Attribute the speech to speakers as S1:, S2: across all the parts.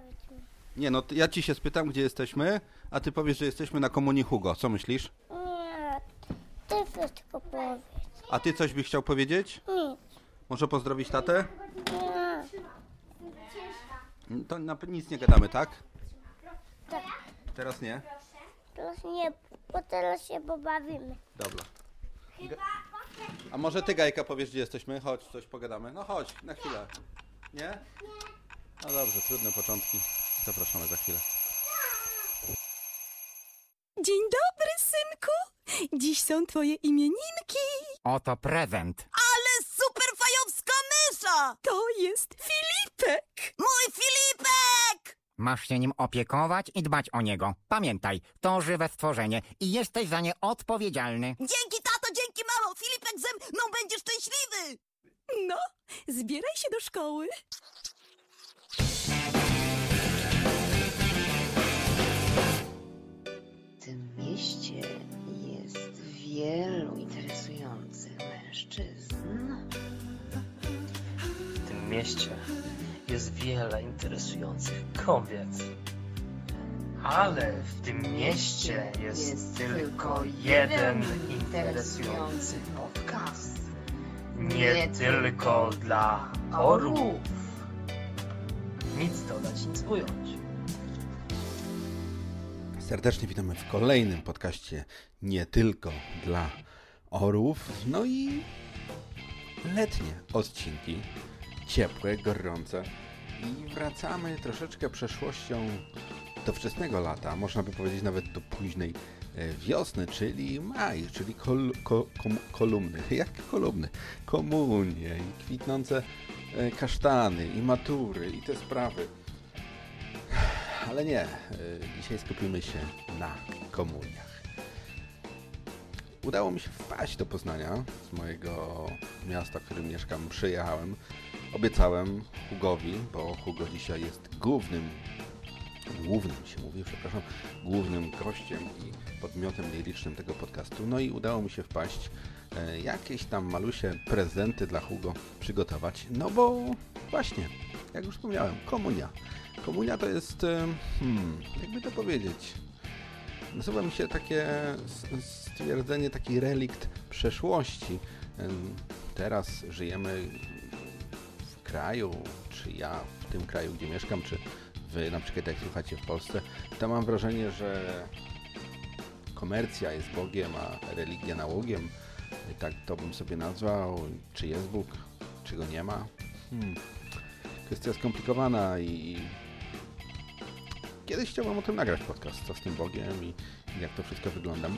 S1: powiedz mi.
S2: Nie, no ja ci się spytam, gdzie jesteśmy, a ty powiesz, że jesteśmy na komunii Hugo. Co myślisz?
S1: Nie, ty wszystko powiedz.
S2: A ty coś byś chciał powiedzieć?
S1: Nic.
S2: Może pozdrowić tatę?
S1: Nie.
S2: To na, nic nie gadamy, tak?
S1: Tak,
S2: Teraz nie?
S1: teraz nie, bo teraz się pobawimy.
S2: Dobra. Ga- A może ty, Gajka, powiesz, gdzie jesteśmy? Chodź, coś pogadamy. No chodź, na chwilę. Nie? No dobrze, trudne początki. Zapraszamy za chwilę.
S3: Dzień dobry, synku! Dziś są twoje imieninki.
S4: Oto prezent.
S3: Ale super fajowska mysza! To jest Filipek! Mój Filipek!
S4: Masz się nim opiekować i dbać o niego. Pamiętaj, to żywe stworzenie i jesteś za nie odpowiedzialny.
S3: Dzięki, tato, dzięki, mamo! Filipek ze mną będzie szczęśliwy! No, zbieraj się do szkoły.
S5: Tym mieście jest wielu interesujących mężczyzn.
S6: W tym mieście jest wiele interesujących kobiet. Ale w tym mieście jest, tylko jeden interesujący
S5: podcast.
S6: Nie tylko dla orłów. Nic dodać, nic ująć.
S2: Serdecznie witamy w kolejnym podcaście nie tylko dla orłów, no i letnie odcinki, ciepłe, gorące. I wracamy troszeczkę przeszłością do wczesnego lata, można by powiedzieć nawet do późnej e, wiosny, czyli maj, czyli kol, kolumny, jak kolumny, komunie i kwitnące e, kasztany i matury i te sprawy. Ale nie, y, dzisiaj skupimy się na komuniach. Udało mi się wpaść do Poznania z mojego miasta, w którym mieszkam. Przyjechałem, obiecałem Hugowi, bo Hugo dzisiaj jest głównym, głównym się mówi, przepraszam, głównym gościem i podmiotem lirycznym tego podcastu. No i udało mi się wpaść, e, jakieś tam malusie prezenty dla Hugo przygotować, no bo właśnie, jak już wspomniałem, komunia. Komunia to jest, em, hmm, jakby to powiedzieć, nasuwa mi się takie stwierdzenie, taki relikt przeszłości. Teraz żyjemy w kraju, czy ja w tym kraju, gdzie mieszkam, czy wy na przykład jak słuchacie w Polsce, to mam wrażenie, że komercja jest Bogiem, a religia nałogiem. Tak to bym sobie nazwał. Czy jest Bóg, czy go nie ma? Hmm. Kwestia skomplikowana i kiedyś chciałbym o tym nagrać podcast, co z tym Bogiem i jak to wszystko wygląda.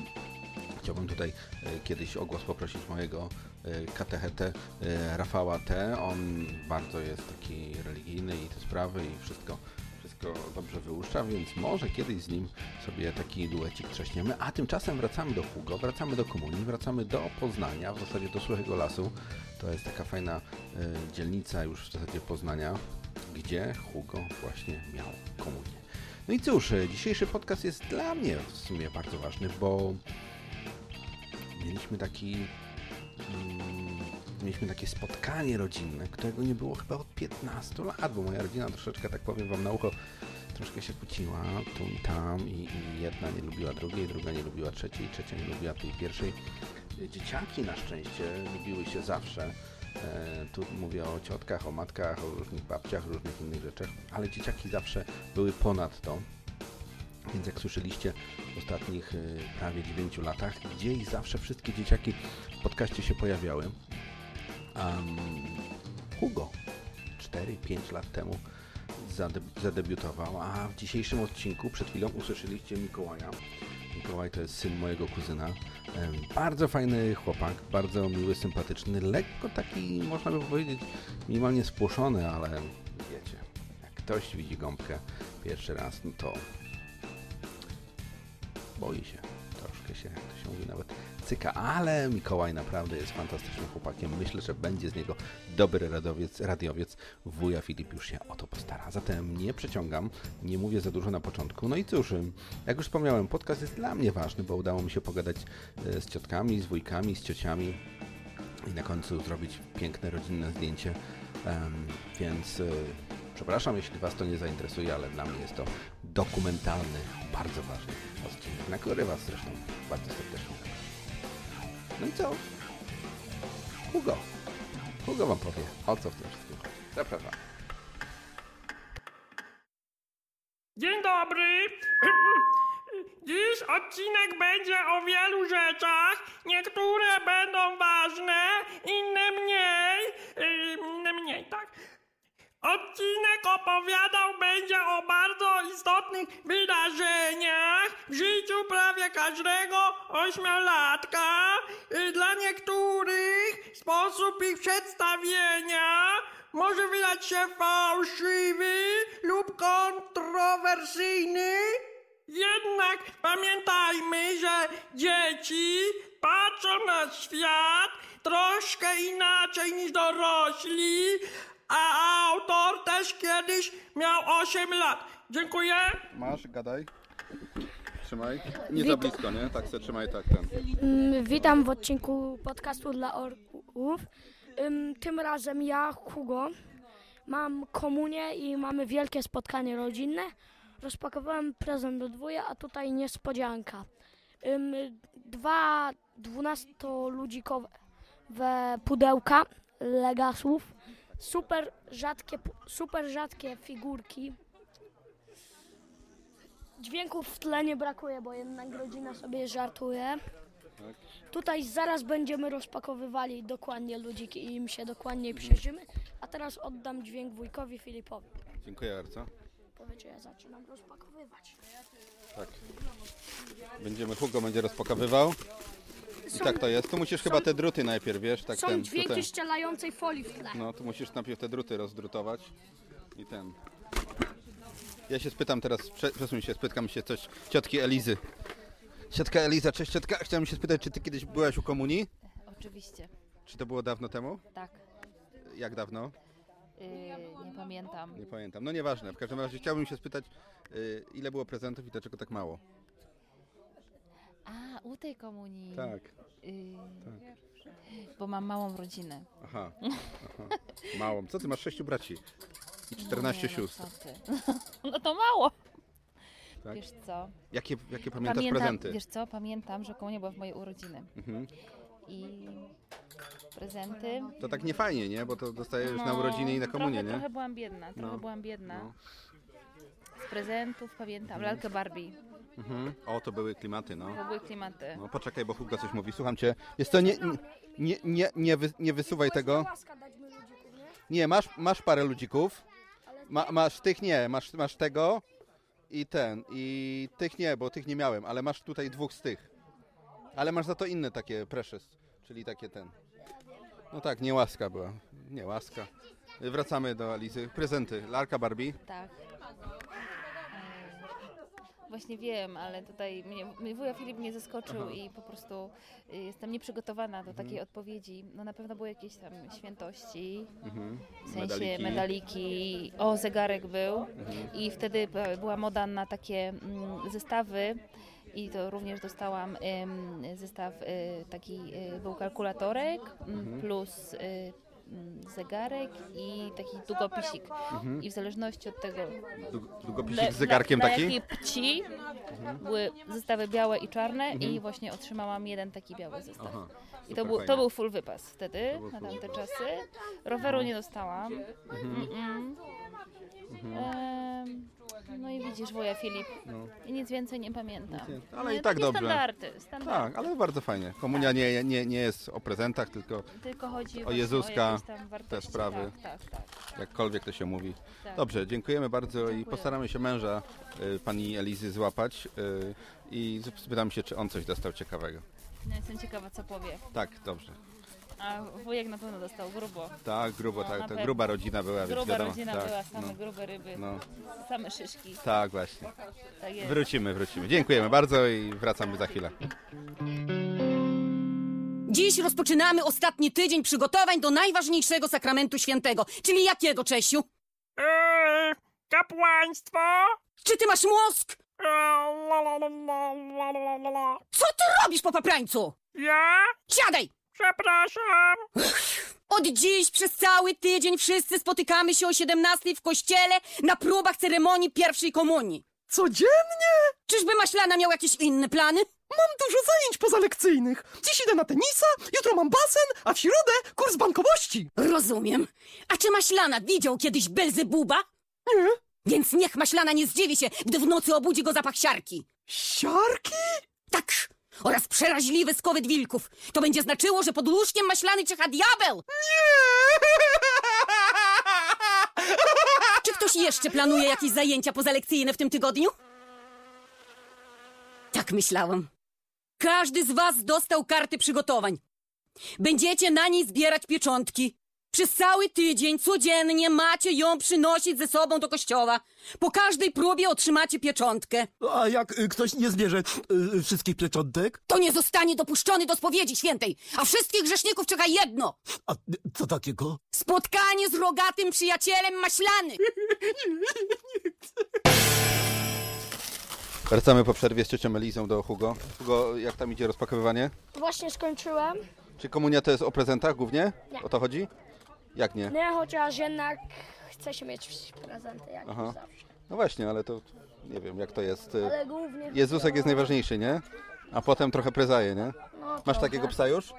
S2: Chciałbym tutaj e, kiedyś o głos poprosić mojego e, katechetę e, Rafała T. On bardzo jest taki religijny i te sprawy i wszystko, wszystko dobrze wyłuszcza, więc może kiedyś z nim sobie taki duecik trzaśniemy. A tymczasem wracamy do Hugo, wracamy do komunii, wracamy do Poznania, w zasadzie do Suchego Lasu. To jest taka fajna dzielnica już w zasadzie Poznania, gdzie Hugo właśnie miał komunię. No i cóż, dzisiejszy podcast jest dla mnie w sumie bardzo ważny, bo mieliśmy taki mm, mieliśmy takie spotkanie rodzinne, którego nie było chyba od 15 lat, bo moja rodzina troszeczkę, tak powiem wam na ucho, troszkę się kłóciła tu i tam i, i jedna nie lubiła drugiej, druga nie lubiła trzeciej, trzecia nie lubiła tej pierwszej. Dzieciaki na szczęście lubiły się zawsze. E, tu mówię o ciotkach, o matkach, o różnych babciach, różnych innych rzeczach, ale dzieciaki zawsze były ponad to. Więc jak słyszeliście w ostatnich y, prawie 9 latach, gdzieś zawsze wszystkie dzieciaki w podcaście się pojawiały. Um, Hugo 4-5 lat temu zade- zadebiutował, a w dzisiejszym odcinku przed chwilą usłyszeliście Mikołaja. Mikołaj to jest syn mojego kuzyna. Bardzo fajny chłopak, bardzo miły, sympatyczny, lekko taki, można by powiedzieć, minimalnie spłoszony, ale wiecie, jak ktoś widzi gąbkę pierwszy raz, no to boi się. Troszkę się, to się mówi, nawet cyka, ale Mikołaj naprawdę jest fantastycznym chłopakiem. Myślę, że będzie z niego dobry radiowiec, radiowiec. Wuja Filip już się o to postara. Zatem nie przeciągam, nie mówię za dużo na początku. No i cóż, jak już wspomniałem, podcast jest dla mnie ważny, bo udało mi się pogadać e, z ciotkami, z wujkami, z ciociami i na końcu zrobić piękne rodzinne zdjęcie. Więc e,
S7: Przepraszam, jeśli Was to nie zainteresuje, ale dla mnie jest to dokumentalny, bardzo ważny odcinek, na który Was zresztą bardzo serdecznie. No i co? Hugo. Hugo Wam powie, o co w tym wszystkim. Zapraszam.
S8: Dzień dobry. Dziś odcinek będzie o wielu rzeczach. Niektóre będą ważne, inne mniej. Yy, Inne mniej, tak. Odcinek opowiadał będzie o bardzo istotnych wydarzeniach w życiu prawie każdego ośmiolatka. Dla niektórych sposób ich przedstawienia może wydać się fałszywy lub kontrowersyjny. Jednak pamiętajmy, że dzieci patrzą na świat troszkę inaczej niż dorośli, a autor też kiedyś miał 8 lat. Dziękuję.
S7: Masz, gadaj. Trzymaj. Nie za blisko, nie? Tak se trzymaj, tak ten.
S9: Mm, Witam w odcinku podcastu dla orków. Ym, Tym razem ja, Hugo, mam komunię i mamy wielkie spotkanie rodzinne. Rozpakowałem prezent do dwója, a tutaj niespodzianka. Ym, Dwa dwunastoludzikowe pudełka Legasów. Super rzadkie, super rzadkie figurki. Dźwięków w tle nie brakuje, bo jednak rodzina sobie żartuje. Tutaj zaraz będziemy rozpakowywali dokładnie ludziki i im się dokładniej przyjrzymy. A teraz oddam dźwięk wujkowi Filipowi.
S7: Dziękuję bardzo.
S9: Powiecie, ja zaczynam rozpakowywać.
S7: Tak. Będziemy, Hugo będzie rozpakowywał. I tak to jest. Tu musisz chyba te druty najpierw, wiesz? Tak
S9: Są
S7: ten,
S9: dźwięki
S7: tutaj.
S9: strzelającej folii w tle.
S7: No, tu musisz najpierw te druty rozdrutować. I ten. Ja się spytam teraz, prze, przesuń się, spytam się coś ciotki Elizy. Ciotka Eliza, cześć ciotka. Chciałem się spytać, czy ty kiedyś byłaś u komunii?
S10: Oczywiście,
S7: Czy to było dawno temu?
S10: tak.
S7: Jak dawno?
S10: Yy, nie pamiętam.
S7: Nie pamiętam. No nieważne. W każdym razie chciałbym się spytać, y, ile było prezentów i dlaczego tak mało?
S10: A, u tej komunii.
S7: Tak.
S10: Yy, Bo mam małą rodzinę.
S7: Aha. Aha. Małą. Co ty masz sześciu braci? I 14
S10: Nie, no
S7: sióstr.
S10: ty. No to mało.
S7: Tak?
S10: Wiesz co?
S7: Jakie, jakie pamiętasz
S10: Pamiętam,
S7: prezenty?
S10: wiesz co? Pamiętam, że komunia była w mojej urodziny.
S7: Mhm.
S10: I prezenty.
S7: To tak nie fajnie, nie? Bo to dostajesz na
S10: No,
S7: urodziny i na komunię,
S10: trochę,
S7: nie?
S10: Trochę byłam biedna, trochę
S7: No.
S10: byłam biedna.
S7: No.
S10: Z prezentów pamiętam lalkę Barbie.
S7: Mhm. O, to były klimaty, no.
S10: To były klimaty.
S7: No poczekaj, bo Hugo coś mówi. Słucham cię. Jest to nie, nie, nie, nie, wy, nie wysuwaj tego.
S9: Nie?
S7: Masz, masz parę ludzików. Ma, masz tych nie, masz, masz tego i ten. I tych nie, bo tych nie miałem, ale masz tutaj dwóch z tych. Ale masz za to inne takie precious, czyli takie ten. No tak, nie łaska była. Nie łaska. Wracamy do Alizy. Prezenty. Larka Barbie.
S10: Tak. Właśnie wiem, ale tutaj mnie, mnie wuja Filip mnie zaskoczył i po prostu y, jestem nieprzygotowana do takiej odpowiedzi. No na pewno były jakieś tam świętości,
S7: Mhm.
S10: w sensie
S7: Medaliki.
S10: medaliki. O, zegarek był i wtedy była moda na takie mm, zestawy i to również dostałam em, zestaw y, taki, y, był kalkulatorek mm, plus y, zegarek i taki długopisik. I w zależności od tego,
S7: Dług- Długopisik
S10: dla-
S7: z zegarkiem taki?
S10: Dla jakiej płci były zestawy białe i czarne i właśnie otrzymałam jeden taki biały zestaw.
S7: Aha,
S10: I to był, to był full wypas wtedy, na tamte czasy. Roweru nie dostałam. Mm-mm. Em, no i widzisz, wuja Filip. I nic więcej nie pamiętam.
S7: No. Ale
S10: No
S7: i tak
S10: takie
S7: dobrze.
S10: Standardy, standardy.
S7: Tak, ale bardzo fajnie. Komunia nie, nie, nie jest o prezentach, tylko
S10: Tylko chodzi
S7: O
S10: właśnie
S7: Jezuska,
S10: o jakieś tam wartości.
S7: sprawy.
S10: Tak, tak, tak.
S7: jakkolwiek to się mówi.
S10: tak.
S7: Dobrze, dziękujemy bardzo i postaramy się męża y, pani Elizy złapać y, i spytam się, czy on coś dostał ciekawego.
S10: No, jestem ciekawa, co powie.
S7: Tak, dobrze.
S10: A wujek na pewno dostał grubo.
S7: Tak, grubo,
S10: no,
S7: tak, To gruba rodzina była.
S10: Gruba rodzina
S7: tak,
S10: była, no. same
S7: no.
S10: grube ryby,
S7: no.
S10: same szyszki.
S7: Tak, właśnie.
S10: Tak
S7: wrócimy, wrócimy. Dziękujemy bardzo i wracamy za chwilę.
S11: Dziś rozpoczynamy ostatni tydzień przygotowań do najważniejszego sakramentu świętego. Czyli jakiego, Czesiu?
S8: Eee, kapłaństwo?
S11: Czy ty masz mózg?
S8: Eee, la, la, la,
S11: Co ty robisz po paprańcu?
S8: Ja?
S11: Siadaj!
S8: Przepraszam.
S11: Od dziś przez cały tydzień wszyscy spotykamy się o 17 w kościele na próbach ceremonii pierwszej komunii.
S12: Codziennie?
S11: Czyżby Maślana miał jakieś inne plany?
S12: Mam dużo zajęć pozalekcyjnych. Dziś idę na tenisa, jutro mam basen, a w środę kurs bankowości.
S11: Rozumiem. A czy Maślana widział kiedyś Belzebuba?
S12: Nie.
S11: Więc niech Maślana nie zdziwi się, gdy w nocy obudzi go zapach siarki.
S12: Siarki?
S11: Tak! Oraz przeraźliwy skowyt wilków. To będzie znaczyło, że pod łóżkiem Maślany czyha diabeł! Czy ktoś jeszcze planuje jakieś zajęcia pozalekcyjne w tym tygodniu? Tak myślałam. Każdy z was dostał karty przygotowań. Będziecie na niej zbierać pieczątki. Przez cały tydzień codziennie macie ją przynosić ze sobą do kościoła. Po każdej próbie otrzymacie pieczątkę.
S12: A jak y, ktoś nie zbierze y, wszystkich pieczątek?
S11: To nie zostanie dopuszczony do spowiedzi świętej, a wszystkich grzeszników czeka jedno.
S12: A y, co takiego?
S11: Spotkanie z rogatym przyjacielem maślany.
S7: Wracamy po przerwie z ciocią Elizą do Hugo. Hugo, jak tam idzie rozpakowywanie?
S9: Właśnie skończyłem.
S7: Czy komunia to jest o prezentach głównie?
S9: Nie.
S7: O to chodzi? Jak nie?
S9: Nie, chociaż jednak chce się mieć prezenty, jak
S7: Aha.
S9: zawsze.
S7: No właśnie, ale to nie wiem jak to jest. y,
S9: Ale głównie...
S7: Jezusek jest najważniejszy, nie? A potem trochę prezaje, nie?
S9: No,
S7: Masz
S9: trochę.
S7: takiego psa już?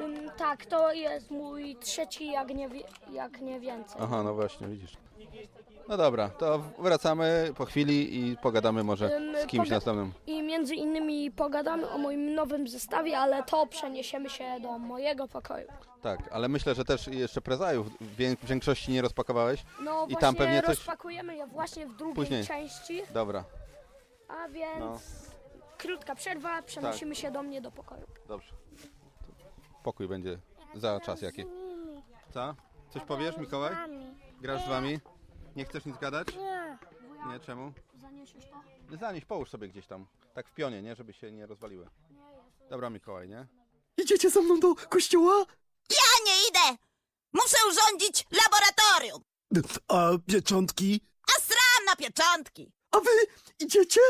S9: Ym, tak, to jest mój trzeci, jak nie, jak nie więcej.
S7: Aha, no właśnie, widzisz. No dobra, to wracamy po chwili i pogadamy może
S9: Ym,
S7: z kimś
S9: poga-
S7: następnym.
S9: I między innymi pogadamy o moim nowym zestawie, ale to przeniesiemy się do mojego pokoju.
S7: Tak, ale myślę, że też jeszcze prezajów w większości nie rozpakowałeś.
S9: No
S7: I tam pewnie coś...
S9: rozpakujemy je właśnie w drugiej
S7: Później.
S9: części,
S7: Dobra,
S9: a więc
S7: No.
S9: krótka przerwa, przenosimy się do mnie do pokoju.
S7: dobrze. Pokój będzie za czas jaki. Co? Coś powiesz, Mikołaj? Grasz z wami? Nie chcesz nic gadać?
S1: Nie.
S7: Nie, czemu?
S9: Zaniesiesz to?
S7: Zanieś, połóż sobie gdzieś tam. Tak w pionie, nie? Żeby się nie rozwaliły. Dobra, Mikołaj, nie?
S12: Idziecie ze mną do kościoła?
S11: Ja nie idę! Muszę urządzić laboratorium!
S12: A pieczątki?
S11: A sram na pieczątki!
S12: A wy idziecie?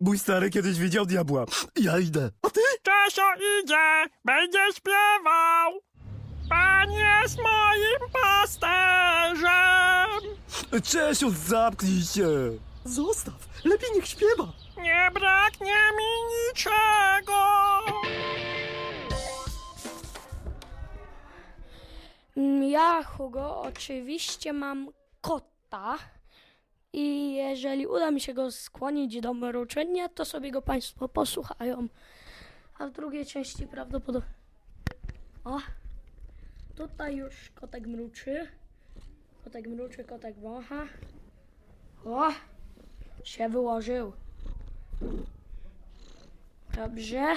S12: Mój stary kiedyś widział diabła. Ja idę. A ty?
S8: Czesio idzie, będzie śpiewał. Pan jest moim pasterzem.
S12: Czesiu, zamknij się. Zostaw. Lepiej niech śpiewa.
S8: Nie braknie mi niczego.
S9: Ja, Hugo, oczywiście mam kota i jeżeli uda mi się go skłonić do mruczenia, to sobie go Państwo posłuchają. A w drugiej części prawdopodobnie... O, tutaj już kotek mruczy. Kotek mruczy, kotek wącha. O, się wyłożył. Dobrze,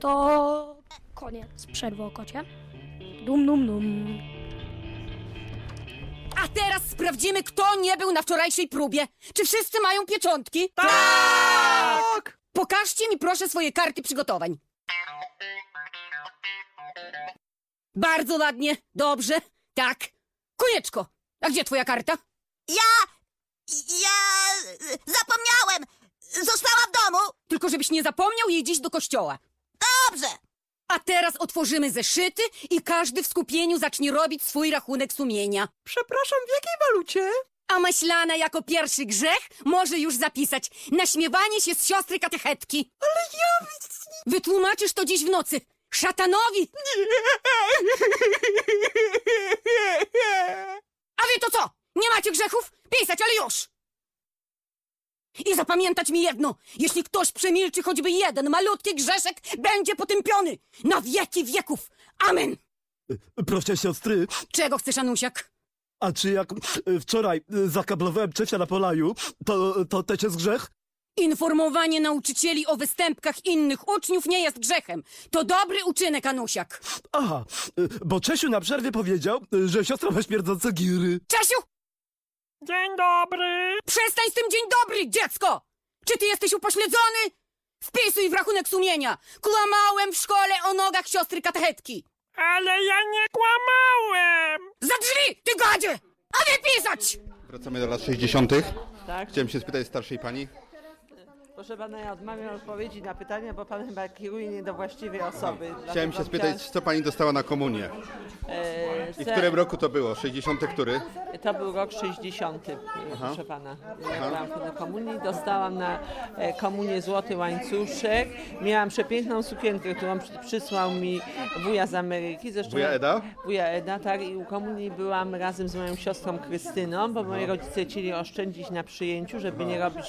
S9: to koniec przerwy o kocie. Dum, dum, dum.
S11: Teraz sprawdzimy, kto nie był na wczorajszej próbie. Czy wszyscy mają pieczątki?
S12: Tak!
S11: Pokażcie mi proszę swoje karty przygotowań. Bardzo ładnie, dobrze, tak. Konieczko, a gdzie twoja karta?
S3: Ja... ja... zapomniałem! Została w domu!
S11: Tylko żebyś nie zapomniał jej dziś do kościoła.
S3: Dobrze!
S11: A teraz otworzymy zeszyty i każdy w skupieniu zacznie robić swój rachunek sumienia.
S12: Przepraszam, w jakiej walucie?
S11: A Maślana jako pierwszy grzech może już zapisać naśmiewanie się z siostry katechetki.
S12: Ale ja...
S11: Wytłumaczysz to dziś w nocy. Szatanowi! A wy to co? Nie macie grzechów? Pisać, ale już! I zapamiętać mi jedno. Jeśli ktoś przemilczy choćby jeden malutki grzeszek, będzie potępiony. Na wieki wieków. Amen.
S12: Proszę siostry,
S11: Czego chcesz, Anusiak?
S12: a czy jak y, wczoraj y, zakablowałem Czesia na polaju, to, to też jest grzech?
S11: Informowanie nauczycieli o występkach innych uczniów nie jest grzechem. To dobry uczynek, Anusiak.
S12: Aha, y, bo Czesiu na przerwie powiedział, y, że siostra ma śmierdzące giry.
S11: Czesiu,
S8: Dzień dobry.
S11: przestań z tym dzień dobry, dziecko! Czy ty jesteś upośledzony? Wpisuj w rachunek sumienia. Kłamałem w szkole o nogach siostry katechetki.
S8: Ale ja nie kłamałem.
S11: Za drzwi, ty gadzie! A wypisać!
S7: Wracamy do lat 60.
S13: Tak.
S7: Chciałem się spytać starszej pani.
S14: Proszę pana, ja odmawiam odpowiedzi na pytania, bo pan chyba kieruje nie do właściwej osoby.
S7: Chciałem się spytać, co pani dostała na komunię?
S14: E,
S7: I w
S14: se-
S7: którym roku to było? 60 który?
S14: To był rok 60,
S7: Aha.
S14: proszę pana. Ja byłam na komunii, dostałam na e, komunię złoty łańcuszek. Miałam przepiękną sukienkę, którą przy- przysłał mi wuja z Ameryki. Zresztą
S7: Wuja Eda?
S14: Wuja Eda, tak. I u komunii byłam razem z moją siostrą Krystyną, bo moi rodzice chcieli oszczędzić na przyjęciu, żeby nie robić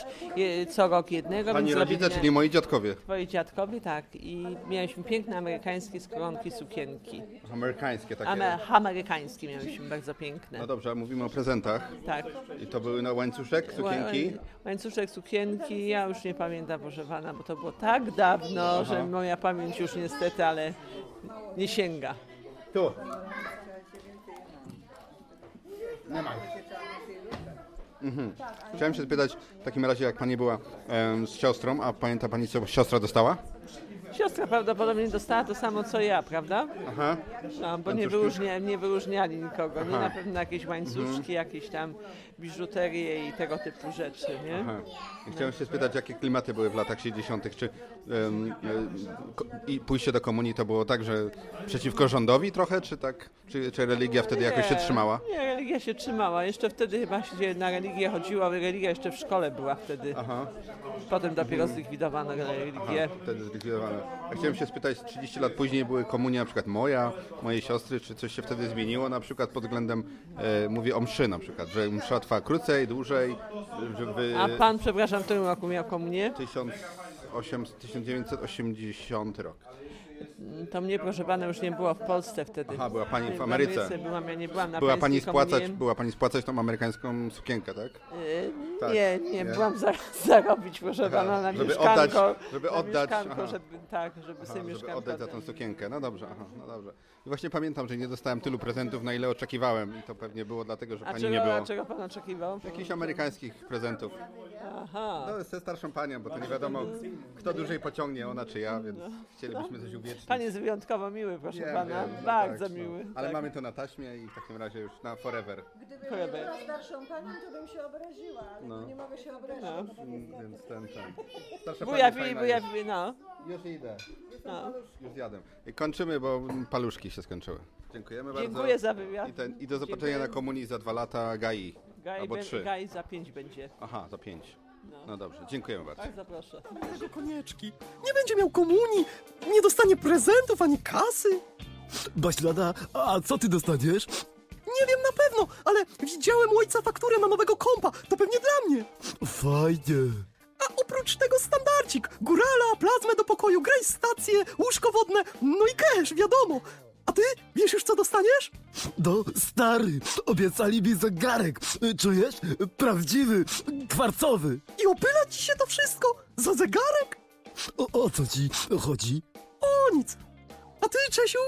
S14: co rok jednego.
S7: Pani
S14: więc
S7: rodzice, czyli moi dziadkowie.
S14: Twoi dziadkowie, tak. I mieliśmy piękne amerykańskie skronki sukienki.
S7: Amerykańskie takie.
S14: Ame- amerykańskie mieliśmy, bardzo piękne.
S7: No dobrze, a mówimy o prezentach.
S14: Tak.
S7: I to były na łańcuszek, sukienki?
S14: Ła- Łańcuszek, sukienki, ja już nie pamiętam, pana, bo to było tak dawno,
S7: Aha.
S14: że moja pamięć już niestety, ale nie sięga.
S7: Tu. Nie ma. Mhm. Chciałem się spytać, w takim razie jak pani była em, z siostrą, a pamięta pani co siostra dostała?
S14: Siostra prawdopodobnie dostała to samo co ja, prawda?
S7: Aha.
S14: No, bo nie,
S7: Łańcuszki?
S14: wyróżnia, nie wyróżniali nikogo, nie? Na pewno jakieś łańcuszki,
S7: Mhm.
S14: jakieś tam biżuterię i tego typu rzeczy, nie?
S7: Aha. Chciałem się spytać, jakie klimaty były w latach 60., czy ko- i pójście do komunii to było tak, że przeciwko rządowi trochę, czy tak, czy, czy religia wtedy jakoś się
S14: Nie,
S7: trzymała?
S14: Nie, religia się trzymała. Jeszcze wtedy chyba się na religię chodziło, religia jeszcze w szkole była wtedy.
S7: Aha.
S14: Potem dopiero zlikwidowano religię.
S7: Aha, wtedy zlikwidowane. A chciałem się spytać, 30 lat później były komunie na przykład moja, mojej siostry, czy coś się wtedy zmieniło na przykład pod względem, e, mówię o mszy na przykład, że msza trwa krócej, dłużej, żeby...
S14: A pan, przepraszam, w którym roku miał komunię?
S7: 1800, 1980 rok.
S14: To mnie, proszę pana, już nie było w Polsce wtedy.
S7: Aha, była pani w Ameryce.
S14: byłam, ja nie byłam na
S7: Była pani
S14: pańskiej
S7: spłacać,
S14: komunii.
S7: była pani spłacać tą amerykańską sukienkę, tak?
S14: Yy,
S7: Tak,
S14: nie, nie,
S7: nie?
S14: byłam za, zarobić, proszę
S7: Aha,
S14: pana, na
S7: żeby
S14: mieszkanko.
S7: oddać- żeby
S14: na
S7: oddać,
S14: Mieszkanko,
S7: aha.
S14: żeby, tak, żeby
S7: Aha,
S14: sobie
S7: żeby
S14: mieszkanko
S7: oddać za tą
S14: oddać.
S7: sukienkę. No dobrze, aha, no dobrze. I właśnie pamiętam, że nie dostałem tylu prezentów, na ile oczekiwałem i to pewnie było dlatego, że
S14: A
S7: pani
S14: czego,
S7: nie było.
S14: a czego pan oczekiwał?
S7: Jakichś amerykańskich prezentów.
S14: Aha.
S7: No, ze starszą panią, bo to nie wiadomo, kto dłużej pociągnie, ona czy ja, więc
S14: No.
S7: chcielibyśmy coś uwiecznić.
S14: Pan jest wyjątkowo miły, proszę
S7: Wiem,
S14: pana.
S7: wiem, no
S14: Bardzo
S7: tak, no.
S14: miły.
S7: Ale
S14: tak.
S7: mamy to na taśmie i w takim razie już na forever.
S15: Gdybym
S14: Forever.
S15: była starszą panią, to bym się obraziła, ale
S7: No.
S15: nie mogę się obrazić.
S14: No.
S7: Mm, Więc ten, ten. Starsza pani fajna
S14: wuja
S7: jest.
S14: wi, no.
S7: Już idę.
S14: no.
S7: Już zjadłem. I kończymy, bo paluszki się skończyły. Dziękujemy bardzo.
S14: Dziękuję za wywiad.
S7: I, ten, I do zobaczenia
S14: Dziękuję.
S7: na komunii za dwa lata Gai.
S14: Gaj,
S7: Albo trzy.
S14: Gaj za pięć będzie.
S7: Aha, za pięć.
S14: No.
S7: No dobrze, dziękujemy bardzo.
S14: Tak, zaproszę.
S12: Tego konieczki. Nie będzie miał komunii, nie dostanie prezentów ani kasy.
S16: Baślada, a co ty dostaniesz?
S12: Nie wiem na pewno, ale widziałem u ojca fakturę na nowego kompa. To pewnie dla mnie.
S16: Fajnie.
S12: A oprócz tego standardzik. Górala, plazmę do pokoju, graj stację, łóżko wodne, no i cash, wiadomo. A ty? Wiesz już co dostaniesz?
S16: No, stary, obiecali mi zegarek. Czujesz? Prawdziwy, kwarcowy.
S12: I opyla ci się to wszystko? Za zegarek?
S16: O, o co ci chodzi?
S12: O nic. A ty, Czesiu,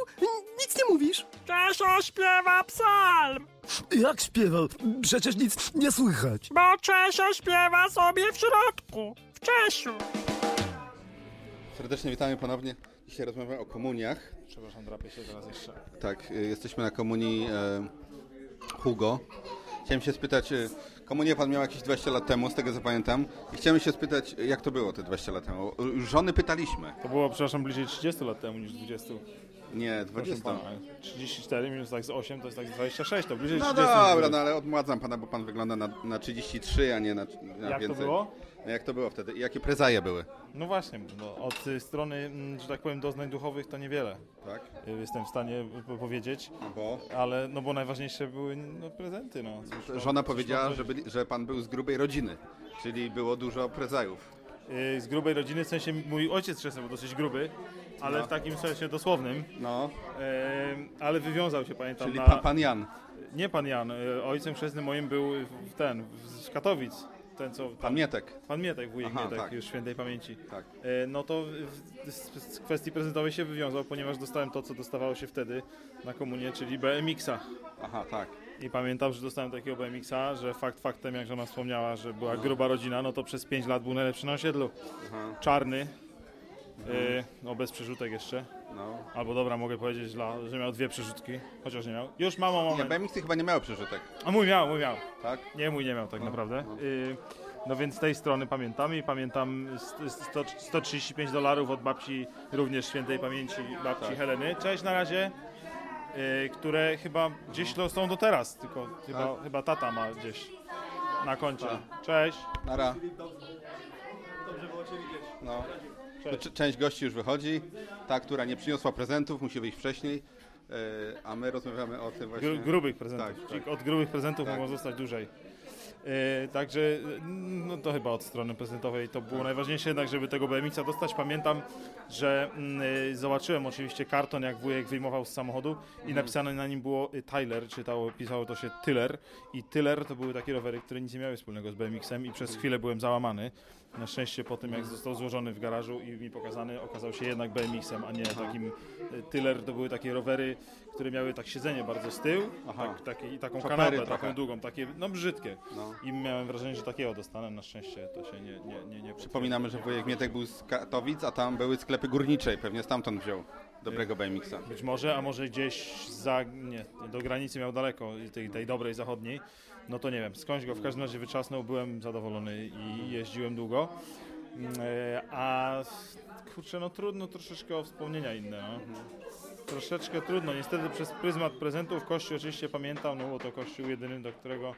S12: nic nie mówisz?
S8: Czesio śpiewa psalm,
S16: Jak śpiewał? Przecież nic nie słychać.
S8: bo Czesio śpiewa sobie w środku, w Czesiu.
S7: Serdecznie witamy ponownie. Dzisiaj rozmawiamy o komuniach.
S17: Przepraszam, drapię się teraz jeszcze.
S7: Tak, y, jesteśmy na komunii e, Hugo. Chciałem się spytać, y, komunię pan miał jakieś 20 lat temu, z tego co pamiętam. I chciałem się spytać, jak to było te 20 lat temu? Żony pytaliśmy.
S17: To było, przepraszam, bliżej 30 lat temu niż 20.
S7: Nie,
S17: Proszę
S7: 20.
S17: pana, 34 minus tak z 8 to jest tak z 26, to bliżej
S7: No
S17: 30.
S7: dobra, no ale odmładzam pana, bo pan wygląda na, na 33, a nie na, na
S17: Jak to
S7: więcej.
S17: było?
S7: No jak to było wtedy? Jakie prezaje były?
S17: No właśnie, no, od strony, mm, że tak powiem, doznań duchowych to niewiele.
S7: Tak?
S17: Y, Jestem w stanie powiedzieć.
S7: Bo?
S17: Ale, no bo najważniejsze były no, prezenty, no. Cóż, no,
S7: Żona powiedziała, że, byli, że pan był z grubej rodziny, czyli było dużo prezajów.
S17: Y, Z grubej rodziny, w sensie mój ojciec czasem był dosyć gruby, ale
S7: No.
S17: w takim sensie dosłownym.
S7: No.
S17: Em, ale wywiązał się, pamiętam,
S7: Czyli
S17: na...
S7: pan, pan Jan.
S17: Nie pan Jan, y, ojcem chrzestnym moim był w- ten, w- z Katowic. Ten, co,
S7: Pan Mietek.
S17: Pan Mietek, wujek
S7: Aha,
S17: Mietek,
S7: tak.
S17: już świętej pamięci.
S7: Tak.
S17: E, No to w- z, z kwestii prezentowej się wywiązał, ponieważ dostałem to, co dostawało się wtedy na komunię, czyli BMX-a.
S7: Aha, tak.
S17: I pamiętam, że dostałem takiego BMX-a, że fakt faktem, jak żona wspomniała, że była gruba rodzina, no to przez 5 lat był najlepszy na osiedlu.
S7: Aha.
S17: Czarny, e, no bez przerzutek jeszcze.
S7: No.
S17: Albo dobra, mogę powiedzieć, dla, że miał dwie przerzutki, chociaż nie miał. Już mamo,
S7: Nie,
S17: moment.
S7: BMX chyba nie miało przerzutek.
S17: A mój miał, mój miał.
S7: Tak?
S17: Nie, mój nie miał tak
S7: No,
S17: naprawdę.
S7: no.
S17: Y, No więc z tej strony pamiętam i pamiętam st- sto- 135 dolarów od babci, również świętej pamięci babci
S7: Tak.
S17: Heleny. Cześć na razie. Y, które chyba gdzieś są do teraz, tylko chyba,
S7: Tak.
S17: chyba tata ma gdzieś na koncie.
S7: Tak.
S17: Cześć.
S7: Nara.
S17: Dobrze było Cię widzieć.
S7: No.
S17: Cześć.
S7: Część gości już wychodzi. Ta, która nie przyniosła prezentów, musi wyjść wcześniej. E, A my rozmawiamy o tym właśnie.
S17: Gru, grubych prezentów.
S7: Tak, tak.
S17: Od grubych prezentów
S7: Tak.
S17: mogą zostać dłużej. E, także no to chyba od strony prezentowej to było najważniejsze jednak, żeby tego BMX-a dostać. Pamiętam, że mm, e, zobaczyłem oczywiście karton, jak wujek wyjmował z samochodu i
S7: Mhm.
S17: napisane na nim było y, Tyler, czytało, pisało to się Tyler i Tyler to były takie rowery, które nic nie miały wspólnego z BMX-em i przez chwilę byłem załamany. Na szczęście po tym, jak został złożony w garażu i mi pokazany, okazał się jednak BMX-em, a nie takim y, Tyler. To były takie rowery, które miały tak siedzenie bardzo z tyłu
S7: Aha.
S17: tak, i taką
S7: Chopery
S17: kanapę,
S7: trochę.
S17: taką długą, takie no brzydkie.
S7: No.
S17: I miałem wrażenie, że takiego dostanę. Na szczęście to się nie, nie, nie, nie
S7: Przypominamy, że wujek Mietek był z Katowic, a tam były sklepy górnicze i pewnie stamtąd wziął dobrego BMX-a.
S17: Być może, a może gdzieś za, nie, do granicy miał daleko, tej, tej dobrej zachodniej. No to nie wiem, skądś go w każdym razie wyczasnął, byłem zadowolony i jeździłem długo. Mm, e, A kurczę, no trudno troszeczkę o wspomnienia inne. No. Troszeczkę trudno. Niestety przez pryzmat prezentów kościół oczywiście pamiętam, no bo to kościół jedyny, do którego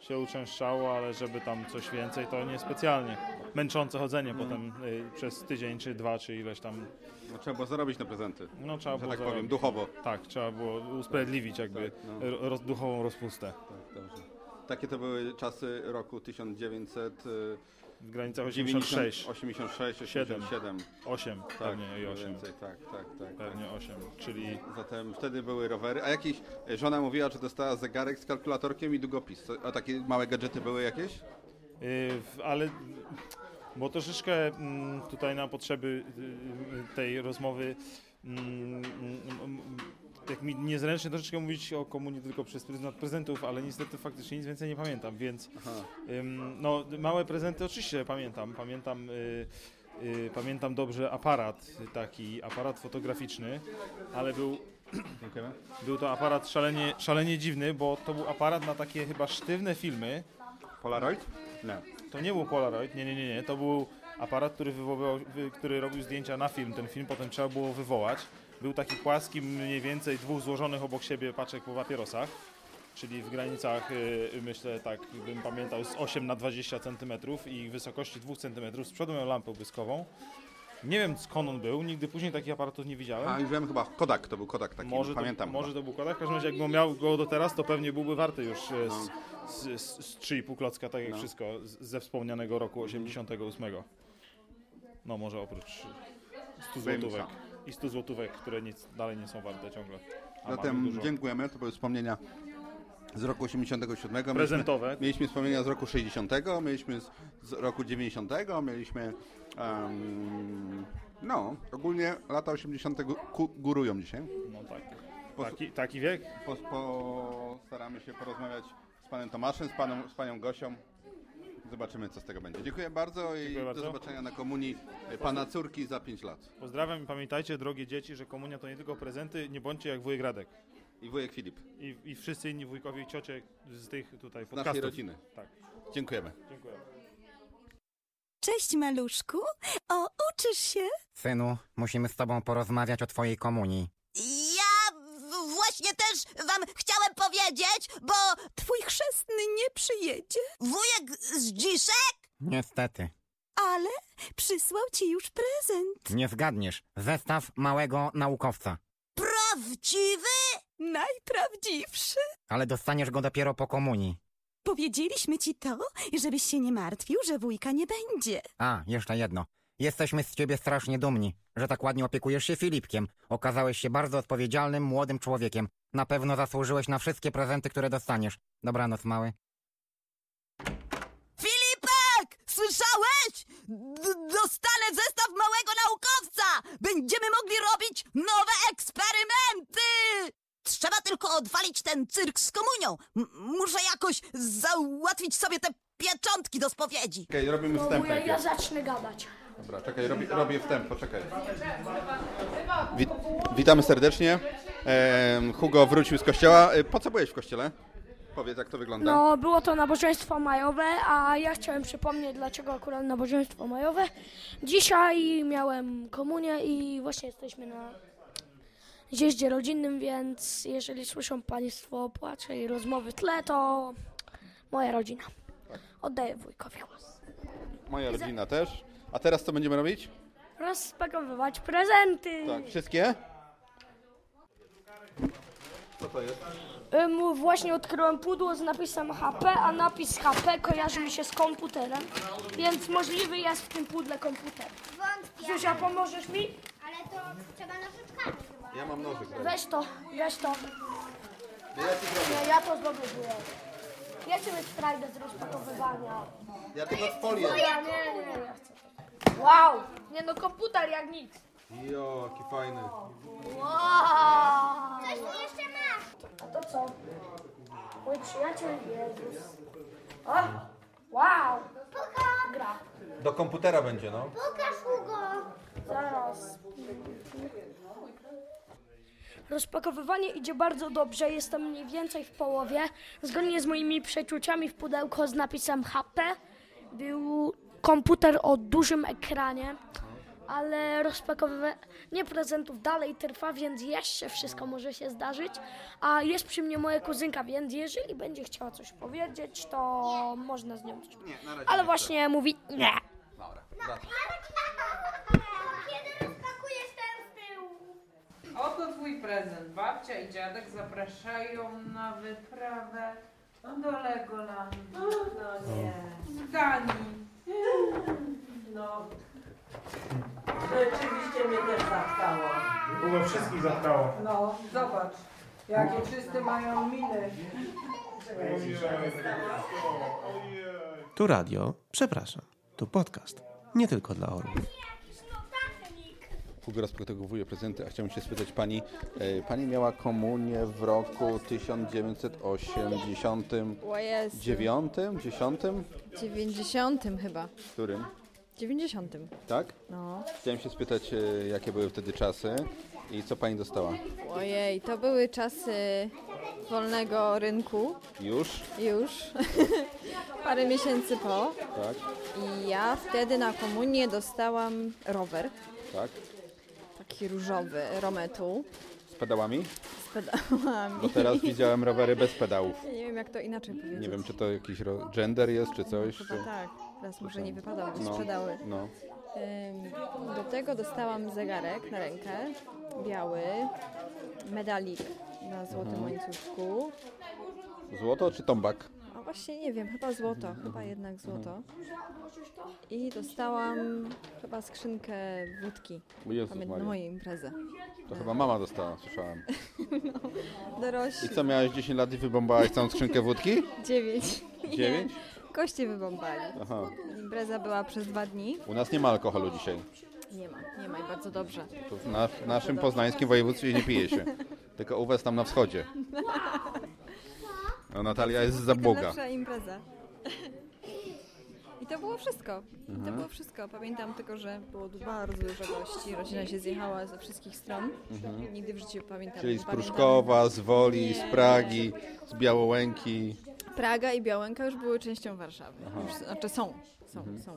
S17: się uczęszczało, ale żeby tam coś więcej, to niespecjalnie. Męczące chodzenie
S7: Mm.
S17: potem y, przez tydzień, czy dwa, czy ileś tam.
S7: No, trzeba było zarobić na prezenty.
S17: No trzeba było
S7: tak
S17: zarobić.
S7: powiem, duchowo.
S17: Tak, trzeba było usprawiedliwić jakby
S7: Tak, no.
S17: ro- roz, duchową rozpustę.
S7: Tak, dobrze. Takie to były czasy roku 1900. y,
S17: W granicach
S7: 90,
S17: 86.
S7: 86,
S17: 7.
S7: 87.
S17: 8,
S7: Tak,
S17: pewnie i
S7: mniej
S17: 8.
S7: więcej, tak, tak, tak.
S17: Pewnie 8, czyli
S7: Zatem wtedy były rowery. A jakiś, e, żona mówiła, że dostała zegarek z kalkulatorkiem i długopis. A takie małe gadżety były jakieś?
S17: Yy, ale bo troszeczkę mm, tutaj na potrzeby y, tej rozmowy jak mi niezręcznie troszeczkę mówić o komunii tylko przez pryzmat prezentów, ale niestety faktycznie nic więcej nie pamiętam, więc ym, no małe prezenty oczywiście pamiętam, pamiętam y, y, pamiętam dobrze aparat taki, aparat fotograficzny, ale był
S7: Dziękujemy.
S17: był to aparat szalenie, szalenie dziwny, bo to był aparat na takie chyba sztywne filmy.
S7: Polaroid? Nie.
S17: To nie był Polaroid, nie, nie, nie, nie. To był aparat, który, wywoływał, wy, który robił zdjęcia na film. Ten film potem trzeba było wywołać. Był taki płaski, mniej więcej dwóch złożonych obok siebie paczek po papierosach. Czyli w granicach, y, myślę, tak bym pamiętał, z 8 na 20 cm i wysokości 2 cm. Z przodu miał lampę błyskową. Nie wiem skąd on był, nigdy później takich aparatów nie widziałem.
S7: A już wiem chyba Kodak, to był Kodak taki,
S17: Może,
S7: pamiętam.
S17: to, może
S7: chyba.
S17: to był Kodak, w każdym razie jakbym miał go do teraz, to pewnie byłby warty już e,
S7: No.
S17: z, z, z, z 3,5 klocka, tak jak
S7: No.
S17: wszystko z, ze wspomnianego roku 88. No może oprócz 100
S7: BMX-a.
S17: złotówek i 100 złotówek, które nic dalej nie są warte ciągle. A
S7: Zatem dziękujemy, to były wspomnienia z roku 87. Mieliśmy-
S17: Prezentowe.
S7: Mieliśmy wspomnienia z roku 60, mieliśmy z, z roku 90, mieliśmy... em, no, ogólnie lata 80. gó- ku- górują dzisiaj.
S17: No tak. Taki, taki wiek?
S7: Po, postaramy się porozmawiać z panem Tomaszem, z, panem, z panią Gosią. Zobaczymy, co z tego będzie. Dziękuję bardzo i
S17: Dziękuję bardzo.
S7: do zobaczenia na komunii pana córki za 5 lat.
S17: Pozdrawiam i pamiętajcie, drogie dzieci, że komunia to nie tylko prezenty, nie bądźcie jak wujek Radek.
S7: I wujek Filip.
S17: I, I wszyscy inni wujkowie i ciocie z tych tutaj
S7: Z
S17: podcastów.
S7: naszej rodziny.
S17: Tak.
S7: Dziękujemy.
S17: Dziękuję.
S18: Cześć, maluszku. O, uczysz się?
S4: Synu, musimy z tobą porozmawiać o twojej komunii.
S3: W- właśnie też wam chciałem powiedzieć, bo
S18: Twój chrzestny nie przyjedzie,
S3: wujek Zdziszek
S4: Niestety.
S18: ale przysłał ci już prezent.
S4: Nie zgadniesz. Zestaw małego naukowca.
S3: prawdziwy?
S18: Najprawdziwszy.
S4: Ale dostaniesz go dopiero po komunii.
S18: Powiedzieliśmy ci to, żebyś się nie martwił, że wujka nie będzie.
S4: A, jeszcze jedno. Jesteśmy z ciebie strasznie dumni, że tak ładnie opiekujesz się Filipkiem. Okazałeś się bardzo odpowiedzialnym, młodym człowiekiem. Na pewno zasłużyłeś na wszystkie prezenty, które dostaniesz. Dobranoc, mały.
S3: Filipek! Słyszałeś? D- dostanę zestaw małego naukowca! Będziemy mogli robić nowe eksperymenty! Trzeba tylko odwalić ten cyrk z komunią. M- muszę jakoś załatwić sobie te pieczątki do spowiedzi.
S7: Okej, robimy
S9: No,
S7: wstęp
S9: bo ja, ja zacznę gadać.
S7: Dobra, czekaj, robię, robię wstęp, poczekaj. Wit, witamy serdecznie. Em, Hugo wrócił z kościoła. E, Po co byłeś w kościele? Powiedz, jak to wygląda.
S9: No, było to nabożeństwo majowe, a ja chciałem przypomnieć, dlaczego akurat nabożeństwo majowe. Dzisiaj miałem komunię i właśnie jesteśmy na zjeździe rodzinnym, więc jeżeli słyszą Państwo płacze i rozmowy w tle, to moja rodzina. Oddaję wujkowi głos.
S7: Moja rodzina też. A teraz co będziemy robić?
S9: Rozpakowywać prezenty.
S7: Tak, wszystkie? Co to jest?
S9: Ym, właśnie odkryłem pudło z napisem HP, a napis HP kojarzy mi się z komputerem, więc możliwy jest w tym pudle komputer.
S1: Wątpię.
S9: Zuzia, pomożesz mi?
S1: Ale to trzeba nożyczkami chyba.
S7: Ja mam nożyk.
S9: Weź to, weź to.
S7: Ja ci zrobię.
S9: Nie, ja to zrobię. Nie. Chcę mieć frajdę z rozpakowywania.
S7: Ja tylko z folię.
S9: Ja nie, nie, ja chcę. Wow! Nie no, komputer jak nic.
S7: Jo, jaki fajny.
S9: Wow!
S1: Coś tu jeszcze masz.
S9: A to co? Mój przyjaciel Jezus. O! Wow! Gra.
S7: Do komputera będzie, no.
S1: Pokaż Hugo.
S9: Zaraz. Rozpakowywanie idzie bardzo dobrze, jestem mniej więcej w połowie. Zgodnie z moimi przeczuciami w pudełko z napisem HP był komputer o dużym ekranie, ale rozpakowywanie prezentów dalej trwa, więc jeszcze wszystko może się zdarzyć. A jest przy mnie moja kuzynka, więc jeżeli będzie chciała coś powiedzieć, to można z nią coś
S7: Nie, na razie
S9: Ale
S7: nie
S9: właśnie mówi nie.
S7: Dobra.
S1: Kiedy rozpakujesz ten z tyłu?
S13: Oto twój prezent. Babcia i dziadek zapraszają na wyprawę do Legolandu. No nie. W Danii. No. Rzeczywiście mnie też zatkało.
S17: Było wszystkich zatkało.
S13: No, zobacz. Jakie wszyscy mają miny.
S19: Tu radio, przepraszam, tu podcast. Nie tylko dla orłów.
S7: Hugo rozpakowuje prezenty, a chciałem się spytać pani, e, pani miała komunię w roku 1989,
S20: O Jezu.
S7: 10?
S20: 90 chyba.
S7: Którym?
S20: 90.
S7: Tak?
S20: No.
S7: Chciałem się spytać, e, jakie były wtedy czasy i co pani dostała?
S20: Ojej, to były czasy wolnego rynku.
S7: Już?
S20: Już. Parę miesięcy po.
S7: Tak?
S20: I ja wtedy na komunię dostałam rower.
S7: Tak?
S20: Taki różowy, rometu.
S7: Z pedałami?
S20: Z pedałami.
S7: Bo teraz widziałem rowery bez pedałów.
S20: Ja nie wiem jak to inaczej powiedzieć.
S7: Nie wiem, czy to jakiś gender jest, czy coś.
S20: Chyba
S7: czy...
S20: tak. Teraz może nie wypadało, bo
S7: No,
S20: sprzedały.
S7: No.
S20: Do tego dostałam zegarek na rękę, biały, medalik na złotym
S7: Mhm.
S20: łańcuszku.
S7: Złoto czy tombak?
S20: Właśnie nie wiem, chyba złoto, chyba jednak złoto. I dostałam chyba skrzynkę wódki.
S7: Jezus
S20: Pamiętam na
S7: Maria.
S20: mojej imprezę.
S7: To chyba mama dostała, słyszałem.
S20: No, dorośli.
S7: I co, miałeś 10 lat i wybombałaś całą skrzynkę wódki?
S20: Dziewięć.
S7: Dziewięć?
S20: Nie, Koście wybąbali.
S7: Aha.
S20: Impreza była przez dwa dni.
S7: U nas nie ma alkoholu dzisiaj.
S20: Nie ma, nie ma i bardzo dobrze.
S7: To w, na, w naszym poznańskim województwie nie pije się. Tylko u was tam na wschodzie. A Natalia jest za Boga.
S20: lepsza impreza. I to było wszystko. To
S7: Mhm.
S20: było wszystko. Pamiętam tylko, że było bardzo dużo gości. Rodzina się zjechała ze wszystkich stron.
S7: Mhm.
S20: Nigdy w życiu pamiętam.
S7: Czyli z. Pruszkowa, z Woli,
S20: Nie.
S7: z Pragi, z Białołęki.
S20: Praga i Białęka już były częścią Warszawy.
S7: Aha.
S20: Już, znaczy są. Są,
S7: Mhm.
S20: są.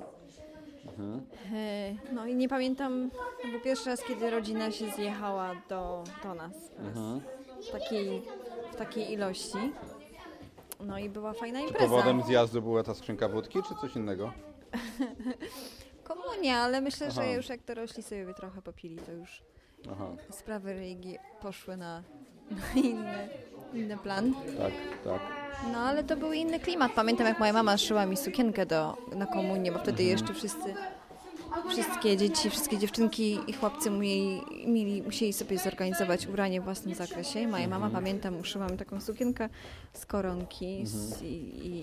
S7: Mhm.
S20: E, No i nie pamiętam, to był pierwszy raz, kiedy rodzina się zjechała do, do nas.
S7: Mhm.
S20: W takiej, w takiej ilości. No i była fajna
S7: Czy
S20: impreza.
S7: powodem zjazdu była ta skrzynka wódki, czy coś innego?
S20: Komunia, ale myślę, że
S7: Aha.
S20: już jak dorośli sobie trochę popili, to już
S7: Aha.
S20: sprawy religii poszły na, na inny, inny plan.
S7: Tak, tak.
S20: No ale to był inny klimat. Pamiętam jak moja mama szyła mi sukienkę do, na komunię, bo wtedy
S7: Mhm.
S20: jeszcze wszyscy, wszystkie dzieci, wszystkie dziewczynki i chłopcy mieli, mieli, musieli sobie zorganizować ubranie w własnym zakresie. Moja mama,
S7: Mhm.
S20: pamiętam, uszyła mi taką sukienkę z koronki z,
S7: Mhm.
S20: i,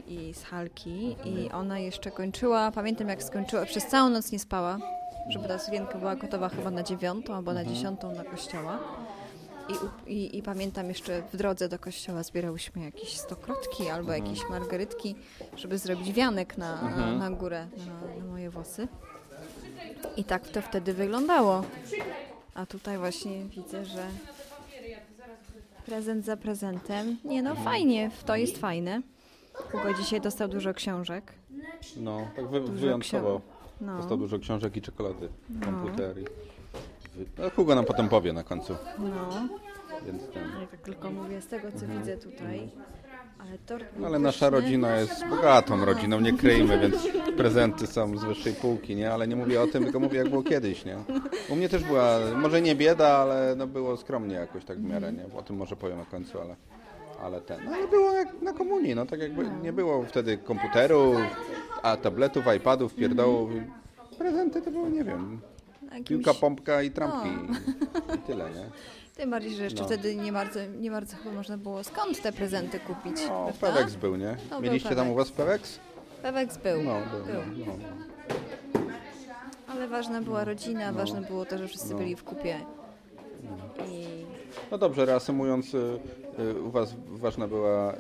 S20: i, i z halki i ona jeszcze kończyła, pamiętam jak skończyła, przez całą noc nie spała, żeby ta sukienka była gotowa chyba na dziewiątą albo na
S7: Mhm.
S20: dziesiątą na kościoła. I, i, I pamiętam jeszcze w drodze do kościoła zbierałyśmy jakieś stokrotki albo jakieś margarytki, żeby zrobić wianek na, na, na górę, na, na moje włosy. I tak to wtedy wyglądało. A tutaj właśnie widzę, że Prezent za prezentem. Nie no, fajnie, to jest fajne. Hugo dzisiaj dostał dużo książek.
S7: No, tak wy,
S20: Dużo
S7: wyjątkowo.
S20: no.
S7: Dostał dużo książek i czekolady,
S20: No.
S7: komputer i... wy- No, Hugo nam potem powie na końcu.
S20: No,
S7: Więc ten...
S20: ja tak tylko mówię z tego, co widzę tutaj. Ale tort
S7: No, ale nasza rodzina jest bogatą rodziną, nie kryjmy, więc prezenty są z wyższej półki, nie? Ale nie mówię o tym, tylko mówię jak było kiedyś, nie? U mnie też była, może nie bieda, ale no było skromnie jakoś tak w miarę, nie? O tym może powiem na końcu, ale, ale ten. No ale było jak na komunii, no tak jakby nie było wtedy komputerów, a tabletów, iPadów, pierdołów. Prezenty to było, nie wiem, piłka, pompka i trampki
S20: No.
S7: i tyle, nie?
S20: Tym bardziej, że jeszcze
S7: No.
S20: wtedy nie bardzo, nie bardzo chyba można było skąd te prezenty kupić.
S7: O,
S20: prawda?
S7: Pewex był, nie?
S20: No, był
S7: Mieliście tam u was Pewex?
S20: Pewex był.
S7: No, był.
S20: był.
S7: No, no.
S20: Ale ważna była rodzina,
S7: No.
S20: ważne było to, że wszyscy
S7: No.
S20: byli w kupie. I
S7: No dobrze, reasumując, y, y, u Was ważna była y,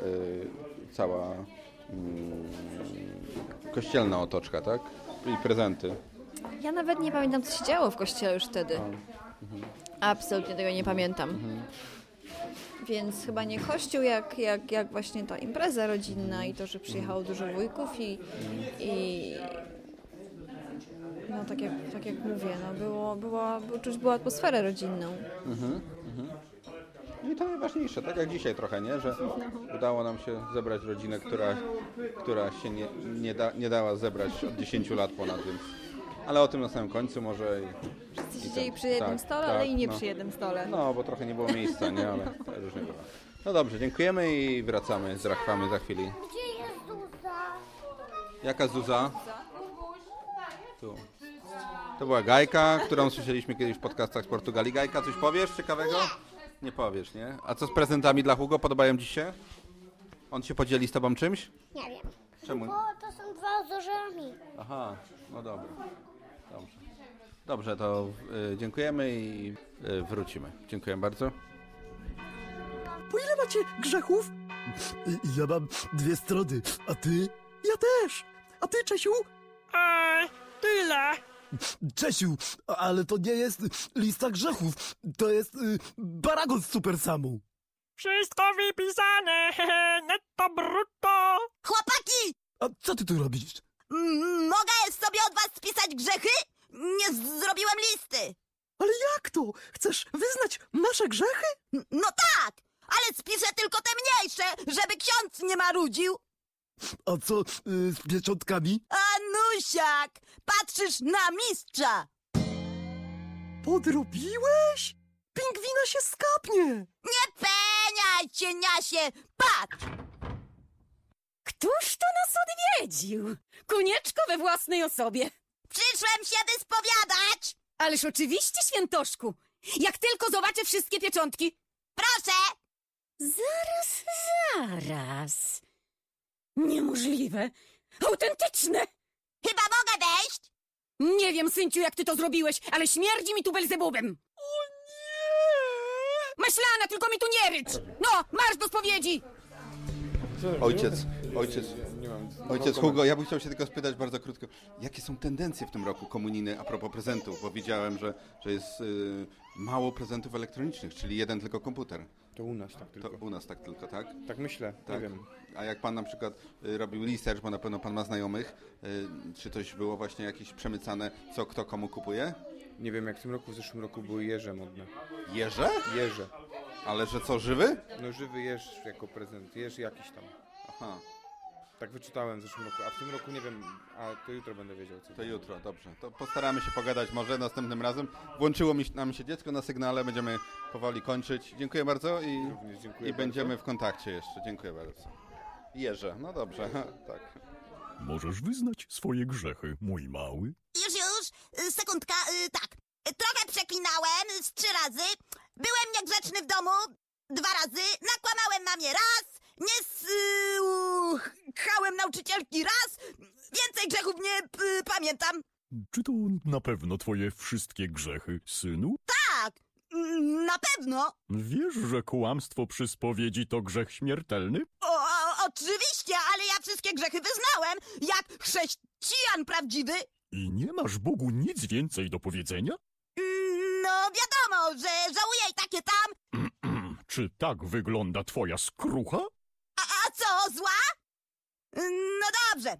S7: cała mm, kościelna otoczka, tak? I prezenty.
S20: ja nawet nie pamiętam, co się działo w kościele już wtedy.
S7: Mhm.
S20: Absolutnie tego nie pamiętam. Więc chyba nie kościół, jak, jak, jak właśnie ta impreza rodzinna i to, że przyjechało dużo wujków i, i no tak jak, tak jak mówię, no było, było, czuć była atmosferę rodzinną.
S7: Mhm, mhm. I to najważniejsze, tak jak dzisiaj trochę, nie? Że udało nam się zebrać rodzinę, która, która się nie, nie, da, nie dała zebrać od 10 lat ponad, więc... Ale o tym na samym końcu może i...
S20: Wszyscy siedzieli przy jednym
S7: tak,
S20: stole,
S7: tak,
S20: ale i nie
S7: no.
S20: przy jednym stole.
S7: No, bo trochę nie było miejsca, nie? Ale różnie było. No dobrze, dziękujemy i wracamy z rachwamy za chwilę.
S1: Gdzie jest Zuza?
S7: Jaka Zuza? Tu. To była Gajka, którą słyszeliśmy kiedyś w podcastach z Portugalii. Gajka, coś powiesz ciekawego? Nie powiesz, nie? A co z prezentami dla Hugo? Podobają ci się? On się podzieli z tobą czymś?
S1: Nie wiem.
S7: Czemu?
S1: Bo to są dwa z.
S7: Aha, no dobra. Dobrze. To y, dziękujemy i y, wrócimy. Dziękuję bardzo.
S12: Po ile macie grzechów?
S16: Ja mam dwie strony, a ty?
S12: Ja też. A ty, Czesiu?
S8: Eee, tyle.
S16: Czesiu, ale to nie jest lista grzechów, to jest y, paragon z super samą.
S8: Wszystko wypisane. Netto brutto.
S3: Chłopaki!
S16: A co ty tu robisz?
S3: Mm, Mogę sobie od was spisać grzechy? Nie zrobiłem listy.
S12: Ale jak to? Chcesz wyznać nasze grzechy?
S3: No tak, ale spiszę tylko te mniejsze, żeby ksiądz nie marudził.
S16: A co y, z pieczątkami?
S3: Anusiak, patrzysz na mistrza.
S12: Podrobiłeś? Pingwina się skapnie.
S3: Nie peniaj, cieniasie, patrz!
S11: Któż to nas odwiedził? Konieczko we własnej osobie.
S3: Przyszłem się wyspowiadać.
S11: Ależ oczywiście, świętoszku. Jak tylko zobaczę wszystkie pieczątki.
S3: Proszę.
S11: Zaraz, zaraz. Niemożliwe. Autentyczne.
S3: Chyba mogę wejść?
S11: Nie wiem, synciu, jak ty to zrobiłeś, ale śmierdzi mi tu Belzebubem. O nie! Maślana, tylko mi tu nie rycz. No, marsz do spowiedzi.
S7: Ojciec, ojciec, ojciec Hugo, ja bym chciał się tylko spytać bardzo krótko, jakie są tendencje w tym roku komunijne a propos prezentów, bo widziałem, że, że jest y, mało prezentów elektronicznych, czyli jeden tylko komputer.
S21: To u nas tak tylko.
S7: To u nas tak tylko, tak?
S21: Tak myślę,
S7: Tak.
S21: nie wiem.
S7: A jak pan na przykład y, robił research, bo na pewno pan ma znajomych, y, czy coś było właśnie jakieś przemycane, co kto komu kupuje?
S21: Nie wiem, jak w tym roku, w zeszłym roku były jeże modne.
S7: Jeże?
S21: Jeże.
S7: Ale że co, żywy?
S21: No żywy jeż jako prezent, jeż jakiś tam.
S7: Aha.
S21: Tak wyczytałem w zeszłym roku, a w tym roku nie wiem, a to jutro będę wiedział co.
S7: To jutro, dobrze. To postaramy się pogadać może następnym razem. Włączyło mi, nam się dziecko na sygnale, będziemy powoli kończyć. Dziękuję bardzo i,
S21: dziękuję
S7: i będziemy
S21: bardzo.
S7: w kontakcie jeszcze. Dziękuję bardzo. Jeże, no dobrze, tak.
S22: Możesz wyznać swoje grzechy, mój mały?
S3: Już, już, y, sekundka, y, tak. Trochę przeklinałem z trzy razy. Byłem niegrzeczny w domu dwa razy. Nakłamałem mamie raz. Nie słuchałem nauczycielki raz. Więcej grzechów nie y, pamiętam.
S22: Czy to na pewno twoje wszystkie grzechy, synu?
S3: Tak, mm, na pewno.
S22: Wiesz, że kłamstwo przy spowiedzi to grzech śmiertelny?
S3: O, o, oczywiście, ale ja wszystkie grzechy wyznałem, jak chrześcijan prawdziwy.
S22: I nie masz Bogu nic więcej do powiedzenia?
S3: Mm, No wiadomo, że żałuję i takie tam.
S22: Czy tak wygląda twoja skrucha?
S3: A co, zła? No dobrze.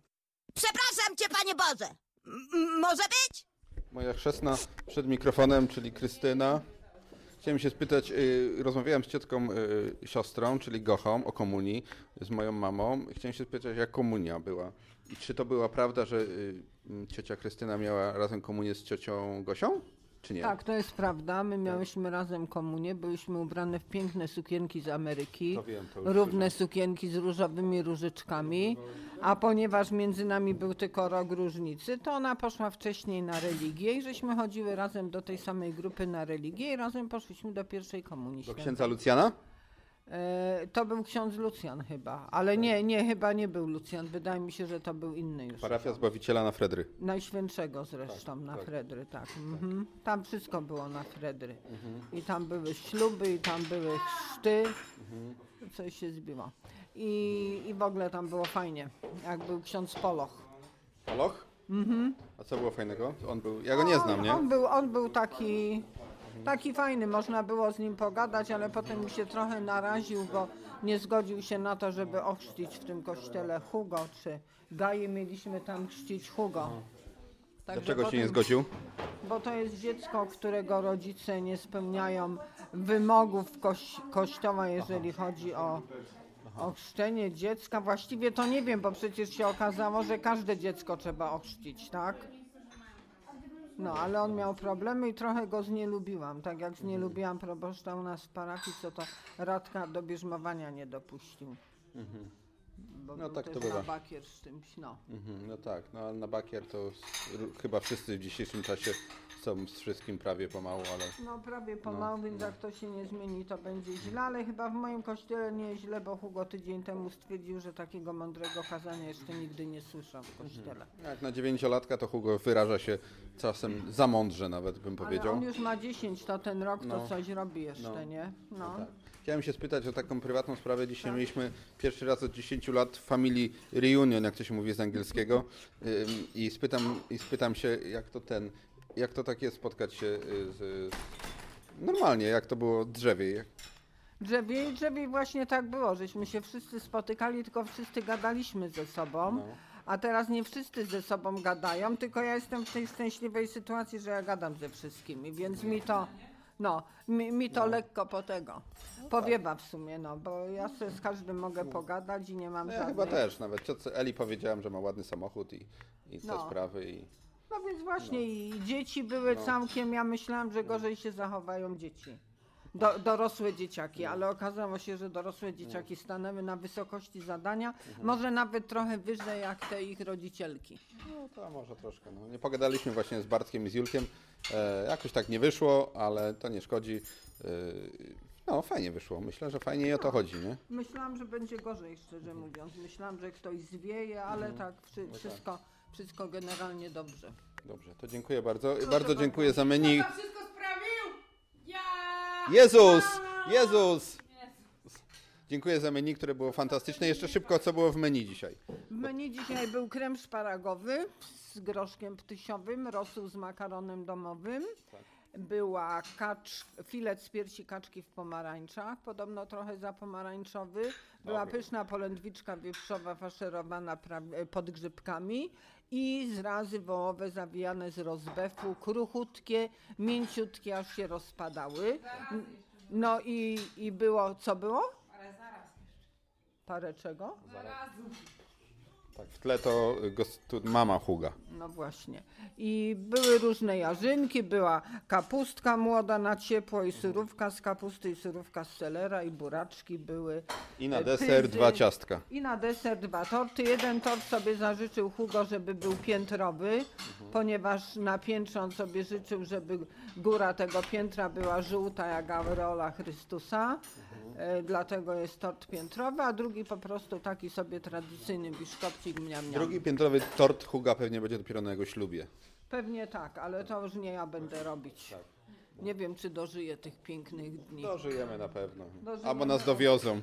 S3: Przepraszam cię, panie Boże. M- może być?
S7: Moja chrzestna przed mikrofonem, czyli Krystyna. Chciałem się spytać, y, rozmawiałem z ciotką y, siostrą, czyli Gochą, o komunii, z moją mamą. Chciałem się spytać, jak komunia była. I czy to była prawda, że y, ciocia Krystyna miała razem komunię z ciocią Gosią? Czy nie?
S13: Tak, to jest prawda. My miałyśmy razem komunię, byliśmy ubrane w piękne sukienki z Ameryki,
S7: To wiem, to już
S13: równe sukienki z różowymi różyczkami, a ponieważ między nami był tylko rok różnicy, to ona poszła wcześniej na religię i żeśmy chodziły razem do tej samej grupy na religię i razem poszliśmy do pierwszej komunii
S7: Do
S13: świętej.
S7: księdza Lucjana?
S13: E, to był ksiądz Lucjan chyba, ale nie, nie, chyba nie był Lucjan. Wydaje mi się, że to był inny już.
S7: Parafia Zbawiciela na Fredry.
S13: Najświętszego zresztą na Fredry, tak. Mhm. Tam wszystko było na Fredry. I tam były śluby, i tam były chrzty. Coś się zbiło. I, I w ogóle tam było fajnie, jak był ksiądz Poloch.
S7: Poloch?
S13: Mhm.
S7: A co było fajnego? On był, ja go nie znam, nie?
S13: On był, on był taki, taki fajny, można było z nim pogadać, ale potem mi się trochę naraził, bo nie zgodził się na to, żeby ochrzcić w tym kościele Hugo, czy Gaję mieliśmy tam chrzcić Hugo. Także
S7: Dlaczego się nie
S13: potem-
S7: zgodził?
S13: Bo to jest dziecko, którego rodzice nie spełniają wymogów koś kościoła, jeżeli chodzi o, o chrzczenie dziecka. Właściwie to nie wiem, bo przecież się okazało, że każde dziecko trzeba ochrzcić, tak? No, ale on miał problemy i trochę go znielubiłam. Tak jak znielubiłam proboszcza u nas w parafii, co to Radka do bierzmowania nie dopuścił.
S7: Mhm.
S13: Bo
S7: No tak to bywa.
S13: na bakier z czymś, no.
S7: Mhm, no tak, no ale na bakier to chyba wszyscy w dzisiejszym czasie są z wszystkim prawie pomału, ale...
S13: No prawie pomału, więc jak to się nie zmieni, to będzie źle, ale chyba w moim kościele nie jest źle, bo Hugo tydzień temu stwierdził, że takiego mądrego kazania jeszcze nigdy nie słyszał w kościele.
S7: Jak na dziewięciolatka to Hugo wyraża się czasem za mądrze nawet bym
S13: Ale
S7: powiedział.
S13: on już ma 10, to ten rok to
S7: No.
S13: coś robi jeszcze,
S7: No.
S13: nie? No.
S7: tak. Chciałem się spytać o taką prywatną sprawę. Dzisiaj mieliśmy pierwszy raz od 10 lat Family Reunion, jak to się mówi z angielskiego. Ym, I spytam, I spytam się, jak to ten, jak to tak jest spotkać się y, z... Normalnie, jak to było drzewie. Jak-
S13: Drzewie, drzewie właśnie tak było, żeśmy się wszyscy spotykali, tylko wszyscy gadaliśmy ze sobą.
S7: No.
S13: A teraz nie wszyscy ze sobą gadają, tylko ja jestem w tej szczęśliwej sytuacji, że ja gadam ze wszystkimi, więc mi to, no, mi, mi to lekko po tego. Powiewa w sumie, no, bo ja sobie z każdym mogę pogadać i nie mam
S7: No ja
S13: żadnych.
S7: chyba też, nawet ciotce Eli powiedziałem, że ma ładny samochód i, i te
S13: No.
S7: sprawy. I...
S13: No więc właśnie i dzieci były
S7: No.
S13: całkiem, ja myślałam, że gorzej się zachowają dzieci. Do, dorosłe dzieciaki, ale okazało się, że dorosłe dzieciaki stanęły na wysokości zadania, może nawet trochę wyżej jak te ich rodzicielki.
S7: No to może troszkę. No. Nie pogadaliśmy właśnie z Bartkiem i z Julkiem. E, jakoś tak nie wyszło, ale to nie szkodzi. E, no fajnie wyszło. Myślę, że fajnie i o to chodzi, nie?
S13: Myślałam, że będzie gorzej, szczerze mówiąc. Myślałam, że ktoś zwieje, ale
S7: Mhm.
S13: tak, wszy,
S7: tak.
S13: wszystko, wszystko generalnie dobrze.
S7: Dobrze, to dziękuję bardzo. bardzo dziękuję za menu.
S11: wszystko sprawił? Ja!
S7: Jezus! Jezus! Dziękuję za menu, które było fantastyczne. Jeszcze szybko, co było w menu dzisiaj?
S13: W menu dzisiaj był krem szparagowy z groszkiem ptysiowym, rosół z makaronem domowym. Była kacz, filet z piersi kaczki w pomarańczach, podobno trochę zapomarańczowy. Była
S7: Dobry.
S13: pyszna polędwiczka wieprzowa faszerowana pra- pod grzybkami i zrazy wołowe zawijane z rozbefu, kruchutkie, mięciutkie, aż się rozpadały. No i, i było, co było?
S11: Ale zaraz jeszcze.
S13: Parę czego?
S11: Zarazu.
S7: Tak, w tle to mama Huga.
S13: No właśnie. I były różne jarzynki, była kapustka młoda na ciepło i surówka z kapusty i surówka z selera i buraczki były.
S7: I na
S13: e,
S7: deser
S13: pyzy.
S7: dwa ciastka.
S13: I na deser dwa torty. Jeden tort sobie zażyczył Hugo, żeby był piętrowy, ponieważ na piętrze on sobie życzył, żeby góra tego piętra była żółta jak aureola Chrystusa. E, dlatego jest tort piętrowy, a drugi po prostu taki sobie tradycyjny biszkopcik mniam, mniam.
S7: Drugi piętrowy tort Huga pewnie będzie dopiero na jego ślubie.
S13: Pewnie tak, ale to już nie ja będę robić. Nie wiem, czy dożyję tych pięknych dni.
S7: Dożyjemy na pewno.
S13: Dożyjemy.
S7: Albo nas dowiozą.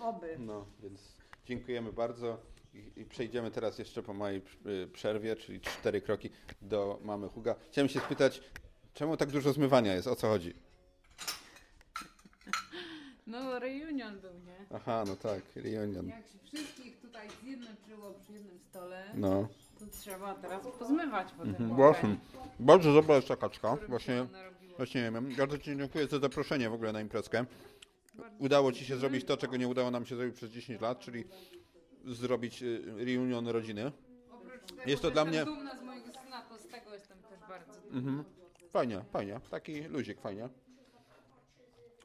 S13: Oby.
S7: No, więc dziękujemy bardzo. I, I przejdziemy teraz jeszcze po mojej y, przerwie, czyli cztery kroki do mamy Huga. Chciałem się spytać, czemu tak dużo zmywania jest? O co chodzi?
S23: No, reunion był, nie?
S7: Aha, no tak, reunion.
S23: Jak się wszystkich tutaj zjednoczyło przy jednym stole,
S7: No.
S23: to trzeba teraz pozmywać potem.
S7: Mhm. Właśnie. Bardzo dobra jest ta kaczka. Właśnie, właśnie nie wiem. Bardzo Ci dziękuję za zaproszenie w ogóle na imprezkę. Udało Ci się zrobić to, czego nie udało nam się zrobić przez 10 lat, czyli zrobić y, reunion rodziny.
S23: Oprócz tego,
S7: Jest to
S23: że
S7: dla
S23: jestem
S7: mnie...
S23: dumna z mojego syna, to z tego jestem też bardzo dumna.
S7: Mhm. Fajnie, fajnie. Taki luzik, fajnie.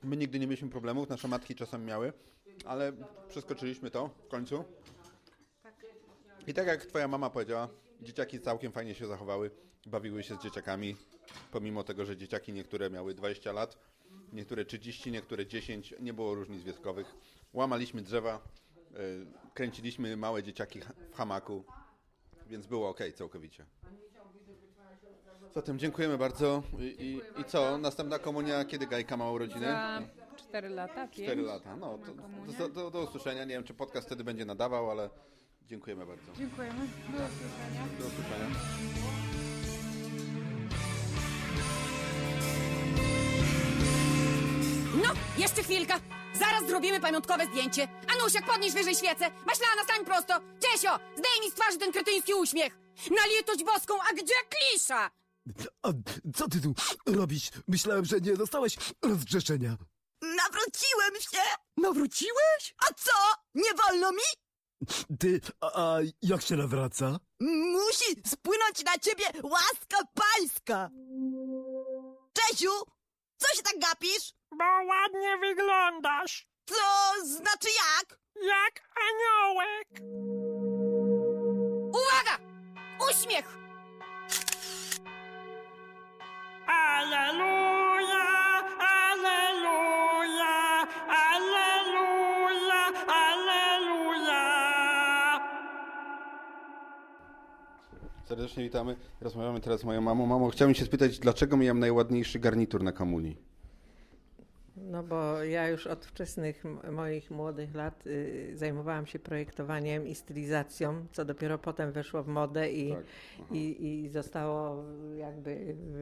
S7: My nigdy nie mieliśmy problemów, nasze matki czasem miały, ale przeskoczyliśmy to w końcu. I tak jak twoja mama powiedziała, dzieciaki całkiem fajnie się zachowały, bawiły się z dzieciakami, pomimo tego, że dzieciaki niektóre miały 20 lat, niektóre 30, niektóre 10, nie było różnic wiekowych. Łamaliśmy drzewa, y, kręciliśmy małe dzieciaki w hamaku, więc było ok całkowicie. Zatem dziękujemy bardzo. I, i, i co? Następna komunia, kiedy Gajka ma urodziny?
S23: Za 4 lata, 5.
S7: 4 lata. No, to, do, do, do usłyszenia. Nie wiem, czy podcast wtedy będzie nadawał, ale dziękujemy bardzo.
S23: Dziękujemy. Do usłyszenia.
S7: Do usłyszenia.
S11: No, jeszcze chwilka. Zaraz zrobimy pamiątkowe zdjęcie. Anusiak, podnieś wyżej świecę. Maślana, stań prosto. Czesio, zdejmij z twarzy ten kretyński uśmiech. Na litość boską, a gdzie klisza?
S16: A co ty tu robisz? Myślałem, że nie dostałeś rozgrzeszenia.
S3: Nawróciłem się!
S16: Nawróciłeś?
S3: A co? Nie wolno mi?
S16: Ty, a, a jak się nawraca?
S3: Musi spłynąć na ciebie łaska pańska! Czesiu, co się tak gapisz?
S8: Bo ładnie wyglądasz.
S3: To znaczy jak?
S8: Jak aniołek.
S11: Uwaga! Uśmiech!
S7: Serdecznie witamy. Rozmawiamy teraz z moją mamą. Mamo, chciałem się spytać, dlaczego miałem najładniejszy garnitur na komunii?
S14: No bo ja już od wczesnych moich młodych lat y, zajmowałam się projektowaniem i stylizacją, co dopiero potem weszło w modę i,
S7: Tak,
S14: i, i zostało jakby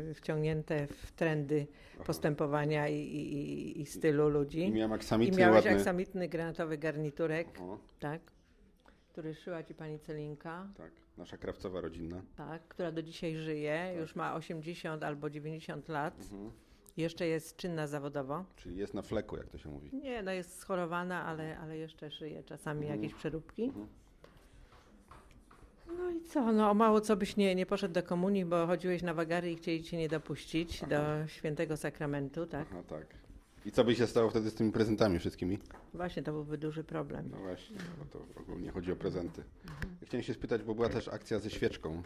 S14: y, wciągnięte w trendy postępowania i, i, i- stylu ludzi.
S7: I miałem aksamitny,
S14: I miałeś
S7: ładny-
S14: aksamitny granatowy garniturek, tak, który szyła ci pani Celinka.
S7: Tak, nasza krawcowa rodzinna.
S14: Tak, która do dzisiaj żyje, już ma 80 albo 90 lat.
S7: Mhm.
S14: Jeszcze jest czynna zawodowo.
S7: Czyli jest na fleku, jak to się mówi.
S14: Nie, no jest schorowana, ale, ale jeszcze szyje czasami
S7: Mhm.
S14: jakieś przeróbki. No i co, no o mało co byś nie, nie poszedł do komunii, bo chodziłeś na wagary i chcieli cię nie dopuścić do świętego sakramentu, tak?
S7: Aha, tak. I co by się stało wtedy z tymi prezentami wszystkimi?
S14: Właśnie, to byłby duży problem.
S7: No właśnie, bo to ogólnie chodzi o prezenty. Ja chciałem się spytać, bo była też akcja ze świeczką.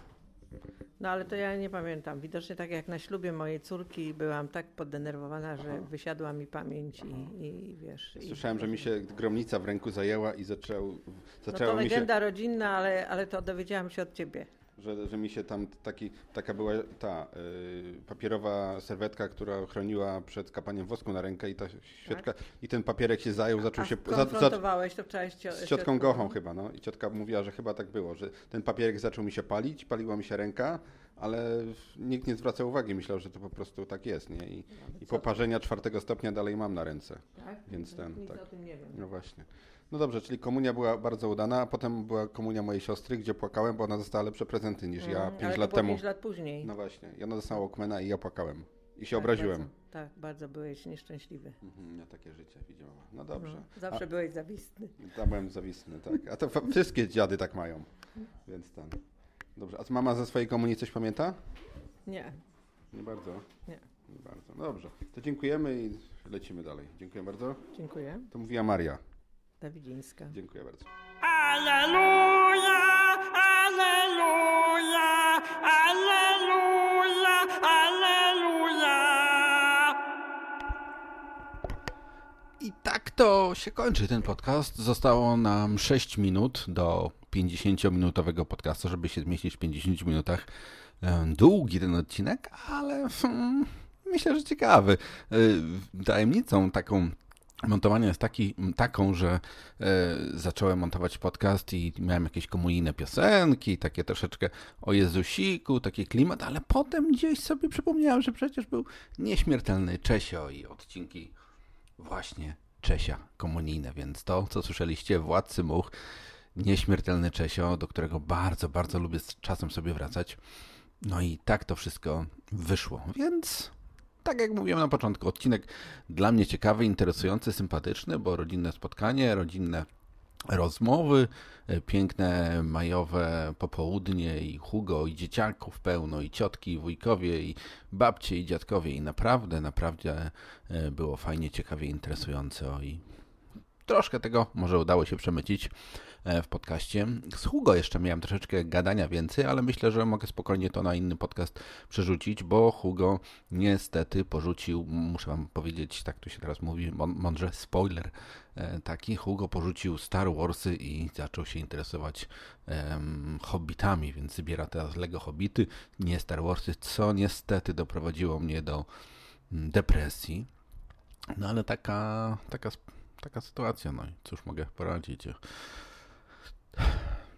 S14: No ale to ja nie pamiętam. Widocznie tak jak na ślubie mojej córki byłam tak podenerwowana, że wysiadła mi pamięć i, i wiesz... i-
S7: Słyszałem, że mi się gromnica w ręku zajęła i zaczął,
S14: No
S7: zaczęło
S14: to
S7: mi się...
S14: legenda rodzinna, ale, ale to dowiedziałam się od ciebie.
S7: Że, że mi się tam taki, taka była ta y, papierowa serwetka, która chroniła przed kapaniem wosku na rękę i ta świeczka, i ten papierek się zajął, zaczął
S14: A
S7: się...
S14: konfrontowałeś to wczoraj z, cio-
S7: z ciotką? Gochą chyba, no. I ciotka mówiła, że chyba tak było, że ten papierek zaczął mi się palić, paliła mi się ręka, ale nikt nie zwraca uwagi, myślał, że to po prostu tak jest, nie? I, i poparzenia czwartego stopnia dalej mam na ręce.
S14: Tak?
S7: Więc ten,
S14: Nic
S7: tak.
S14: o tym nie wiem.
S7: No właśnie. No dobrze, czyli komunia była bardzo udana, a potem była komunia mojej siostry, gdzie płakałem, bo ona dostała lepsze prezenty niż ja
S14: Mm,
S7: 5
S14: ale to
S7: lat temu.
S14: pięć lat później.
S7: No właśnie. I ona dostała Walkmana i ja płakałem. I się
S14: Tak,
S7: obraziłem.
S14: Bardzo, tak, bardzo byłeś nieszczęśliwy.
S7: Mhm, ja takie życie widziałem. No dobrze.
S14: No, zawsze
S7: A-
S14: byłeś zawistny.
S7: Ja byłem zawistny, tak. A to wszystkie dziady tak mają. Więc ten. Dobrze. A mama ze swojej komunii coś pamięta?
S14: Nie.
S7: Nie bardzo.
S14: Nie.
S7: Nie bardzo. Dobrze. To dziękujemy i lecimy dalej. Dziękuję bardzo.
S14: Dziękuję.
S7: To mówiła Maria.
S14: Dawidzińska.
S7: Dziękuję bardzo.
S8: Aleluja, aleluja, aleluja, aleluja.
S7: I tak to się kończy ten podcast. Zostało nam 6 minut do 50-minutowego podcastu, żeby się zmieścić w 50 minutach. E, Długi ten odcinek, ale hmm, myślę, że ciekawy. E, Tajemnicą taką montowania jest taki, taką, że e, zacząłem montować podcast i miałem jakieś komunijne piosenki, takie troszeczkę o Jezusiku, taki klimat, ale potem gdzieś sobie przypomniałem, że przecież był nieśmiertelny Czesio i odcinki właśnie
S2: Czesia komunijne, więc to, co słyszeliście, Władcy Much, nieśmiertelny Czesio, do którego bardzo, bardzo lubię z czasem sobie wracać. No i tak to wszystko wyszło, więc tak jak mówiłem na początku, odcinek dla mnie ciekawy, interesujący, sympatyczny, bo rodzinne spotkanie, rodzinne rozmowy, e, piękne majowe popołudnie i Hugo i dzieciaków pełno i ciotki i wujkowie i babcie i dziadkowie i naprawdę, naprawdę e, było fajnie, ciekawie, interesująco i troszkę tego może udało się przemycić w podcaście. Z Hugo jeszcze miałem troszeczkę gadania więcej, ale myślę, że mogę spokojnie to na inny podcast przerzucić, bo Hugo niestety porzucił, muszę wam powiedzieć, tak to się teraz mówi, mądrze, spoiler e, taki, Hugo porzucił Star Warsy i zaczął się interesować hobbitami, więc zbiera teraz Lego Hobbity, nie Star Warsy, co niestety doprowadziło mnie do mm, depresji. No ale taka, taka taka sytuacja, no i cóż mogę poradzić.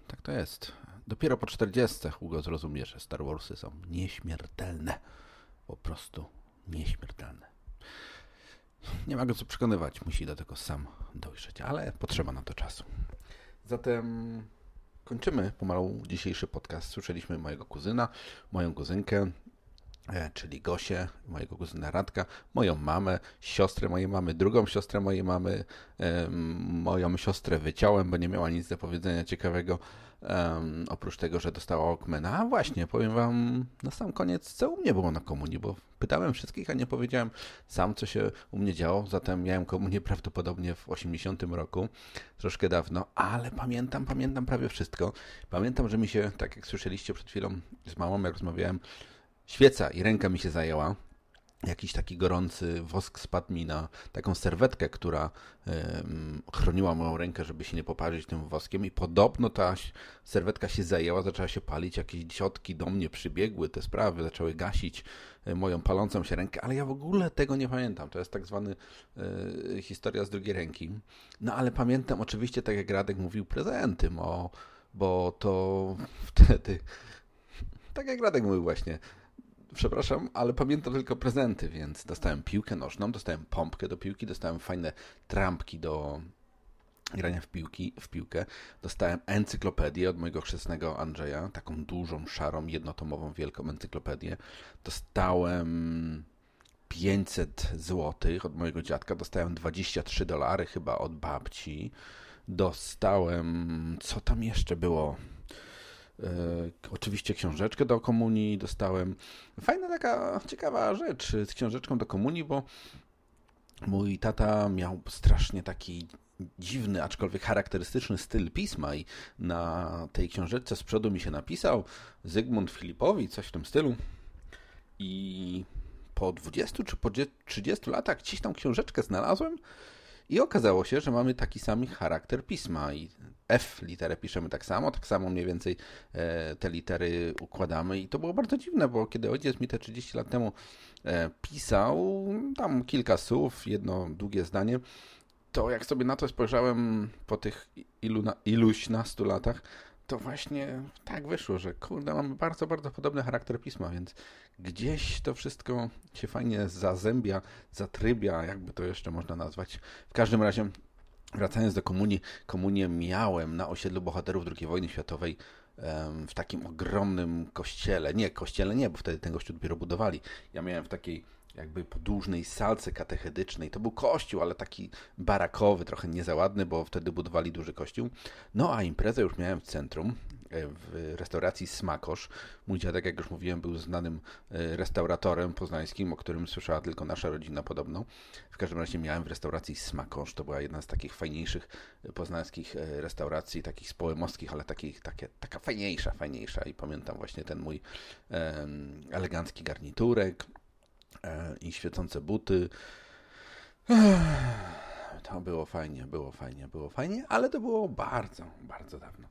S2: Tak to jest. Dopiero po 40 Hugo zrozumie, że Star Warsy są nieśmiertelne. Po prostu nieśmiertelne. Nie ma go co przekonywać, musi do tego sam dojrzeć, ale potrzeba na to czasu. Zatem kończymy pomalu dzisiejszy podcast. Słyszeliśmy mojego kuzyna, moją kuzynkę, czyli Gosię, mojego kuzyna Radka, moją mamę, siostrę mojej mamy, drugą siostrę mojej mamy, moją siostrę wyciąłem, bo nie miała nic do powiedzenia ciekawego, oprócz tego, że dostała Okmena. A właśnie, powiem wam na sam koniec, co u mnie było na komunii, bo pytałem wszystkich, a nie powiedziałem sam, co się u mnie działo. Zatem miałem komunię prawdopodobnie w 80 roku, troszkę dawno, ale pamiętam, pamiętam prawie wszystko. Pamiętam, że mi się, tak jak słyszeliście przed chwilą z mamą, jak rozmawiałem, świeca i ręka mi się zajęła. Jakiś taki gorący wosk spadł mi na taką serwetkę, która chroniła moją rękę, żeby się nie poparzyć tym woskiem i podobno ta serwetka się zajęła, zaczęła się palić, jakieś ciotki do mnie przybiegły, te sprawy zaczęły gasić e, moją palącą się rękę, ale ja w ogóle tego nie pamiętam. To jest tak zwany y, historia z drugiej ręki. No ale pamiętam oczywiście, tak jak Radek mówił, prezenty, bo, bo to wtedy, tak jak Radek mówił właśnie, przepraszam, ale pamiętam tylko prezenty, więc dostałem piłkę nożną, dostałem pompkę do piłki, dostałem fajne trampki do grania w, piłki, w piłkę. Dostałem encyklopedię od mojego chrzestnego Andrzeja, taką dużą, szarą, jednotomową, wielką encyklopedię. Dostałem 500 zł od mojego dziadka, dostałem 23 dolary chyba od babci. Dostałem, co tam jeszcze było? E, oczywiście książeczkę do komunii dostałem. Fajna taka ciekawa rzecz z książeczką do komunii, bo mój tata miał strasznie taki dziwny, aczkolwiek charakterystyczny styl pisma i na tej książeczce z przodu mi się napisał Zygmunt Filipowi, coś w tym stylu. I po 20 czy po 30 latach gdzieś tą książeczkę znalazłem i okazało się, że mamy taki sam charakter pisma i F literę piszemy tak samo, tak samo mniej więcej e, te litery układamy i to było bardzo dziwne, bo kiedy ojciec mi te 30 lat temu e, pisał, tam kilka słów, jedno długie zdanie, to jak sobie na to spojrzałem po tych ilu, iluś nastu latach, to właśnie tak wyszło, że kurde, mamy bardzo, bardzo podobny charakter pisma, więc gdzieś to wszystko się fajnie zazębia, zatrybia, jakby to jeszcze można nazwać. W każdym razie, wracając do komunii, komunię miałem na osiedlu bohaterów II wojny światowej w takim ogromnym kościele. Nie, kościele nie, bo wtedy ten kościół dopiero budowali. Ja miałem w takiej jakby podłużnej salce katechedycznej. To był kościół, ale taki barakowy, trochę niezaładny, bo wtedy budowali duży kościół. No a imprezę już miałem w centrum, w restauracji Smakosz. Mój dziadek, jak już mówiłem, był znanym e, restauratorem poznańskim, o którym słyszała tylko nasza rodzina podobno. W każdym razie miałem w restauracji Smakosz. To była jedna z takich fajniejszych e, poznańskich restauracji, takich społemowskich, ale takich, takie, taka fajniejsza, fajniejsza. I pamiętam właśnie ten mój elegancki garniturek, E, i świecące buty. To było fajnie, było fajnie, było fajnie, ale to było bardzo, bardzo dawno.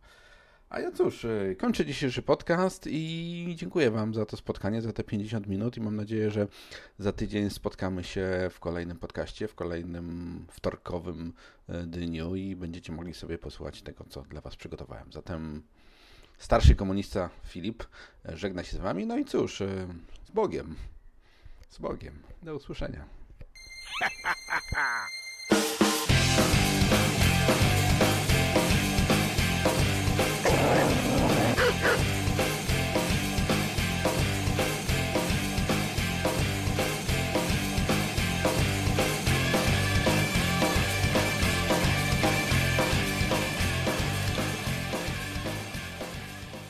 S2: A ja cóż, e, kończę dzisiejszy podcast i dziękuję Wam za to spotkanie, za te 50 minut i mam nadzieję, że za tydzień spotkamy się w kolejnym podcaście, w kolejnym wtorkowym e, dniu i będziecie mogli sobie posłuchać tego, co dla Was przygotowałem. Zatem starszy komunista Filip żegna się z Wami, no i cóż, z Bogiem. Z Bogiem. Do usłyszenia.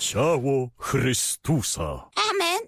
S22: ciało Chrystusa. Amen.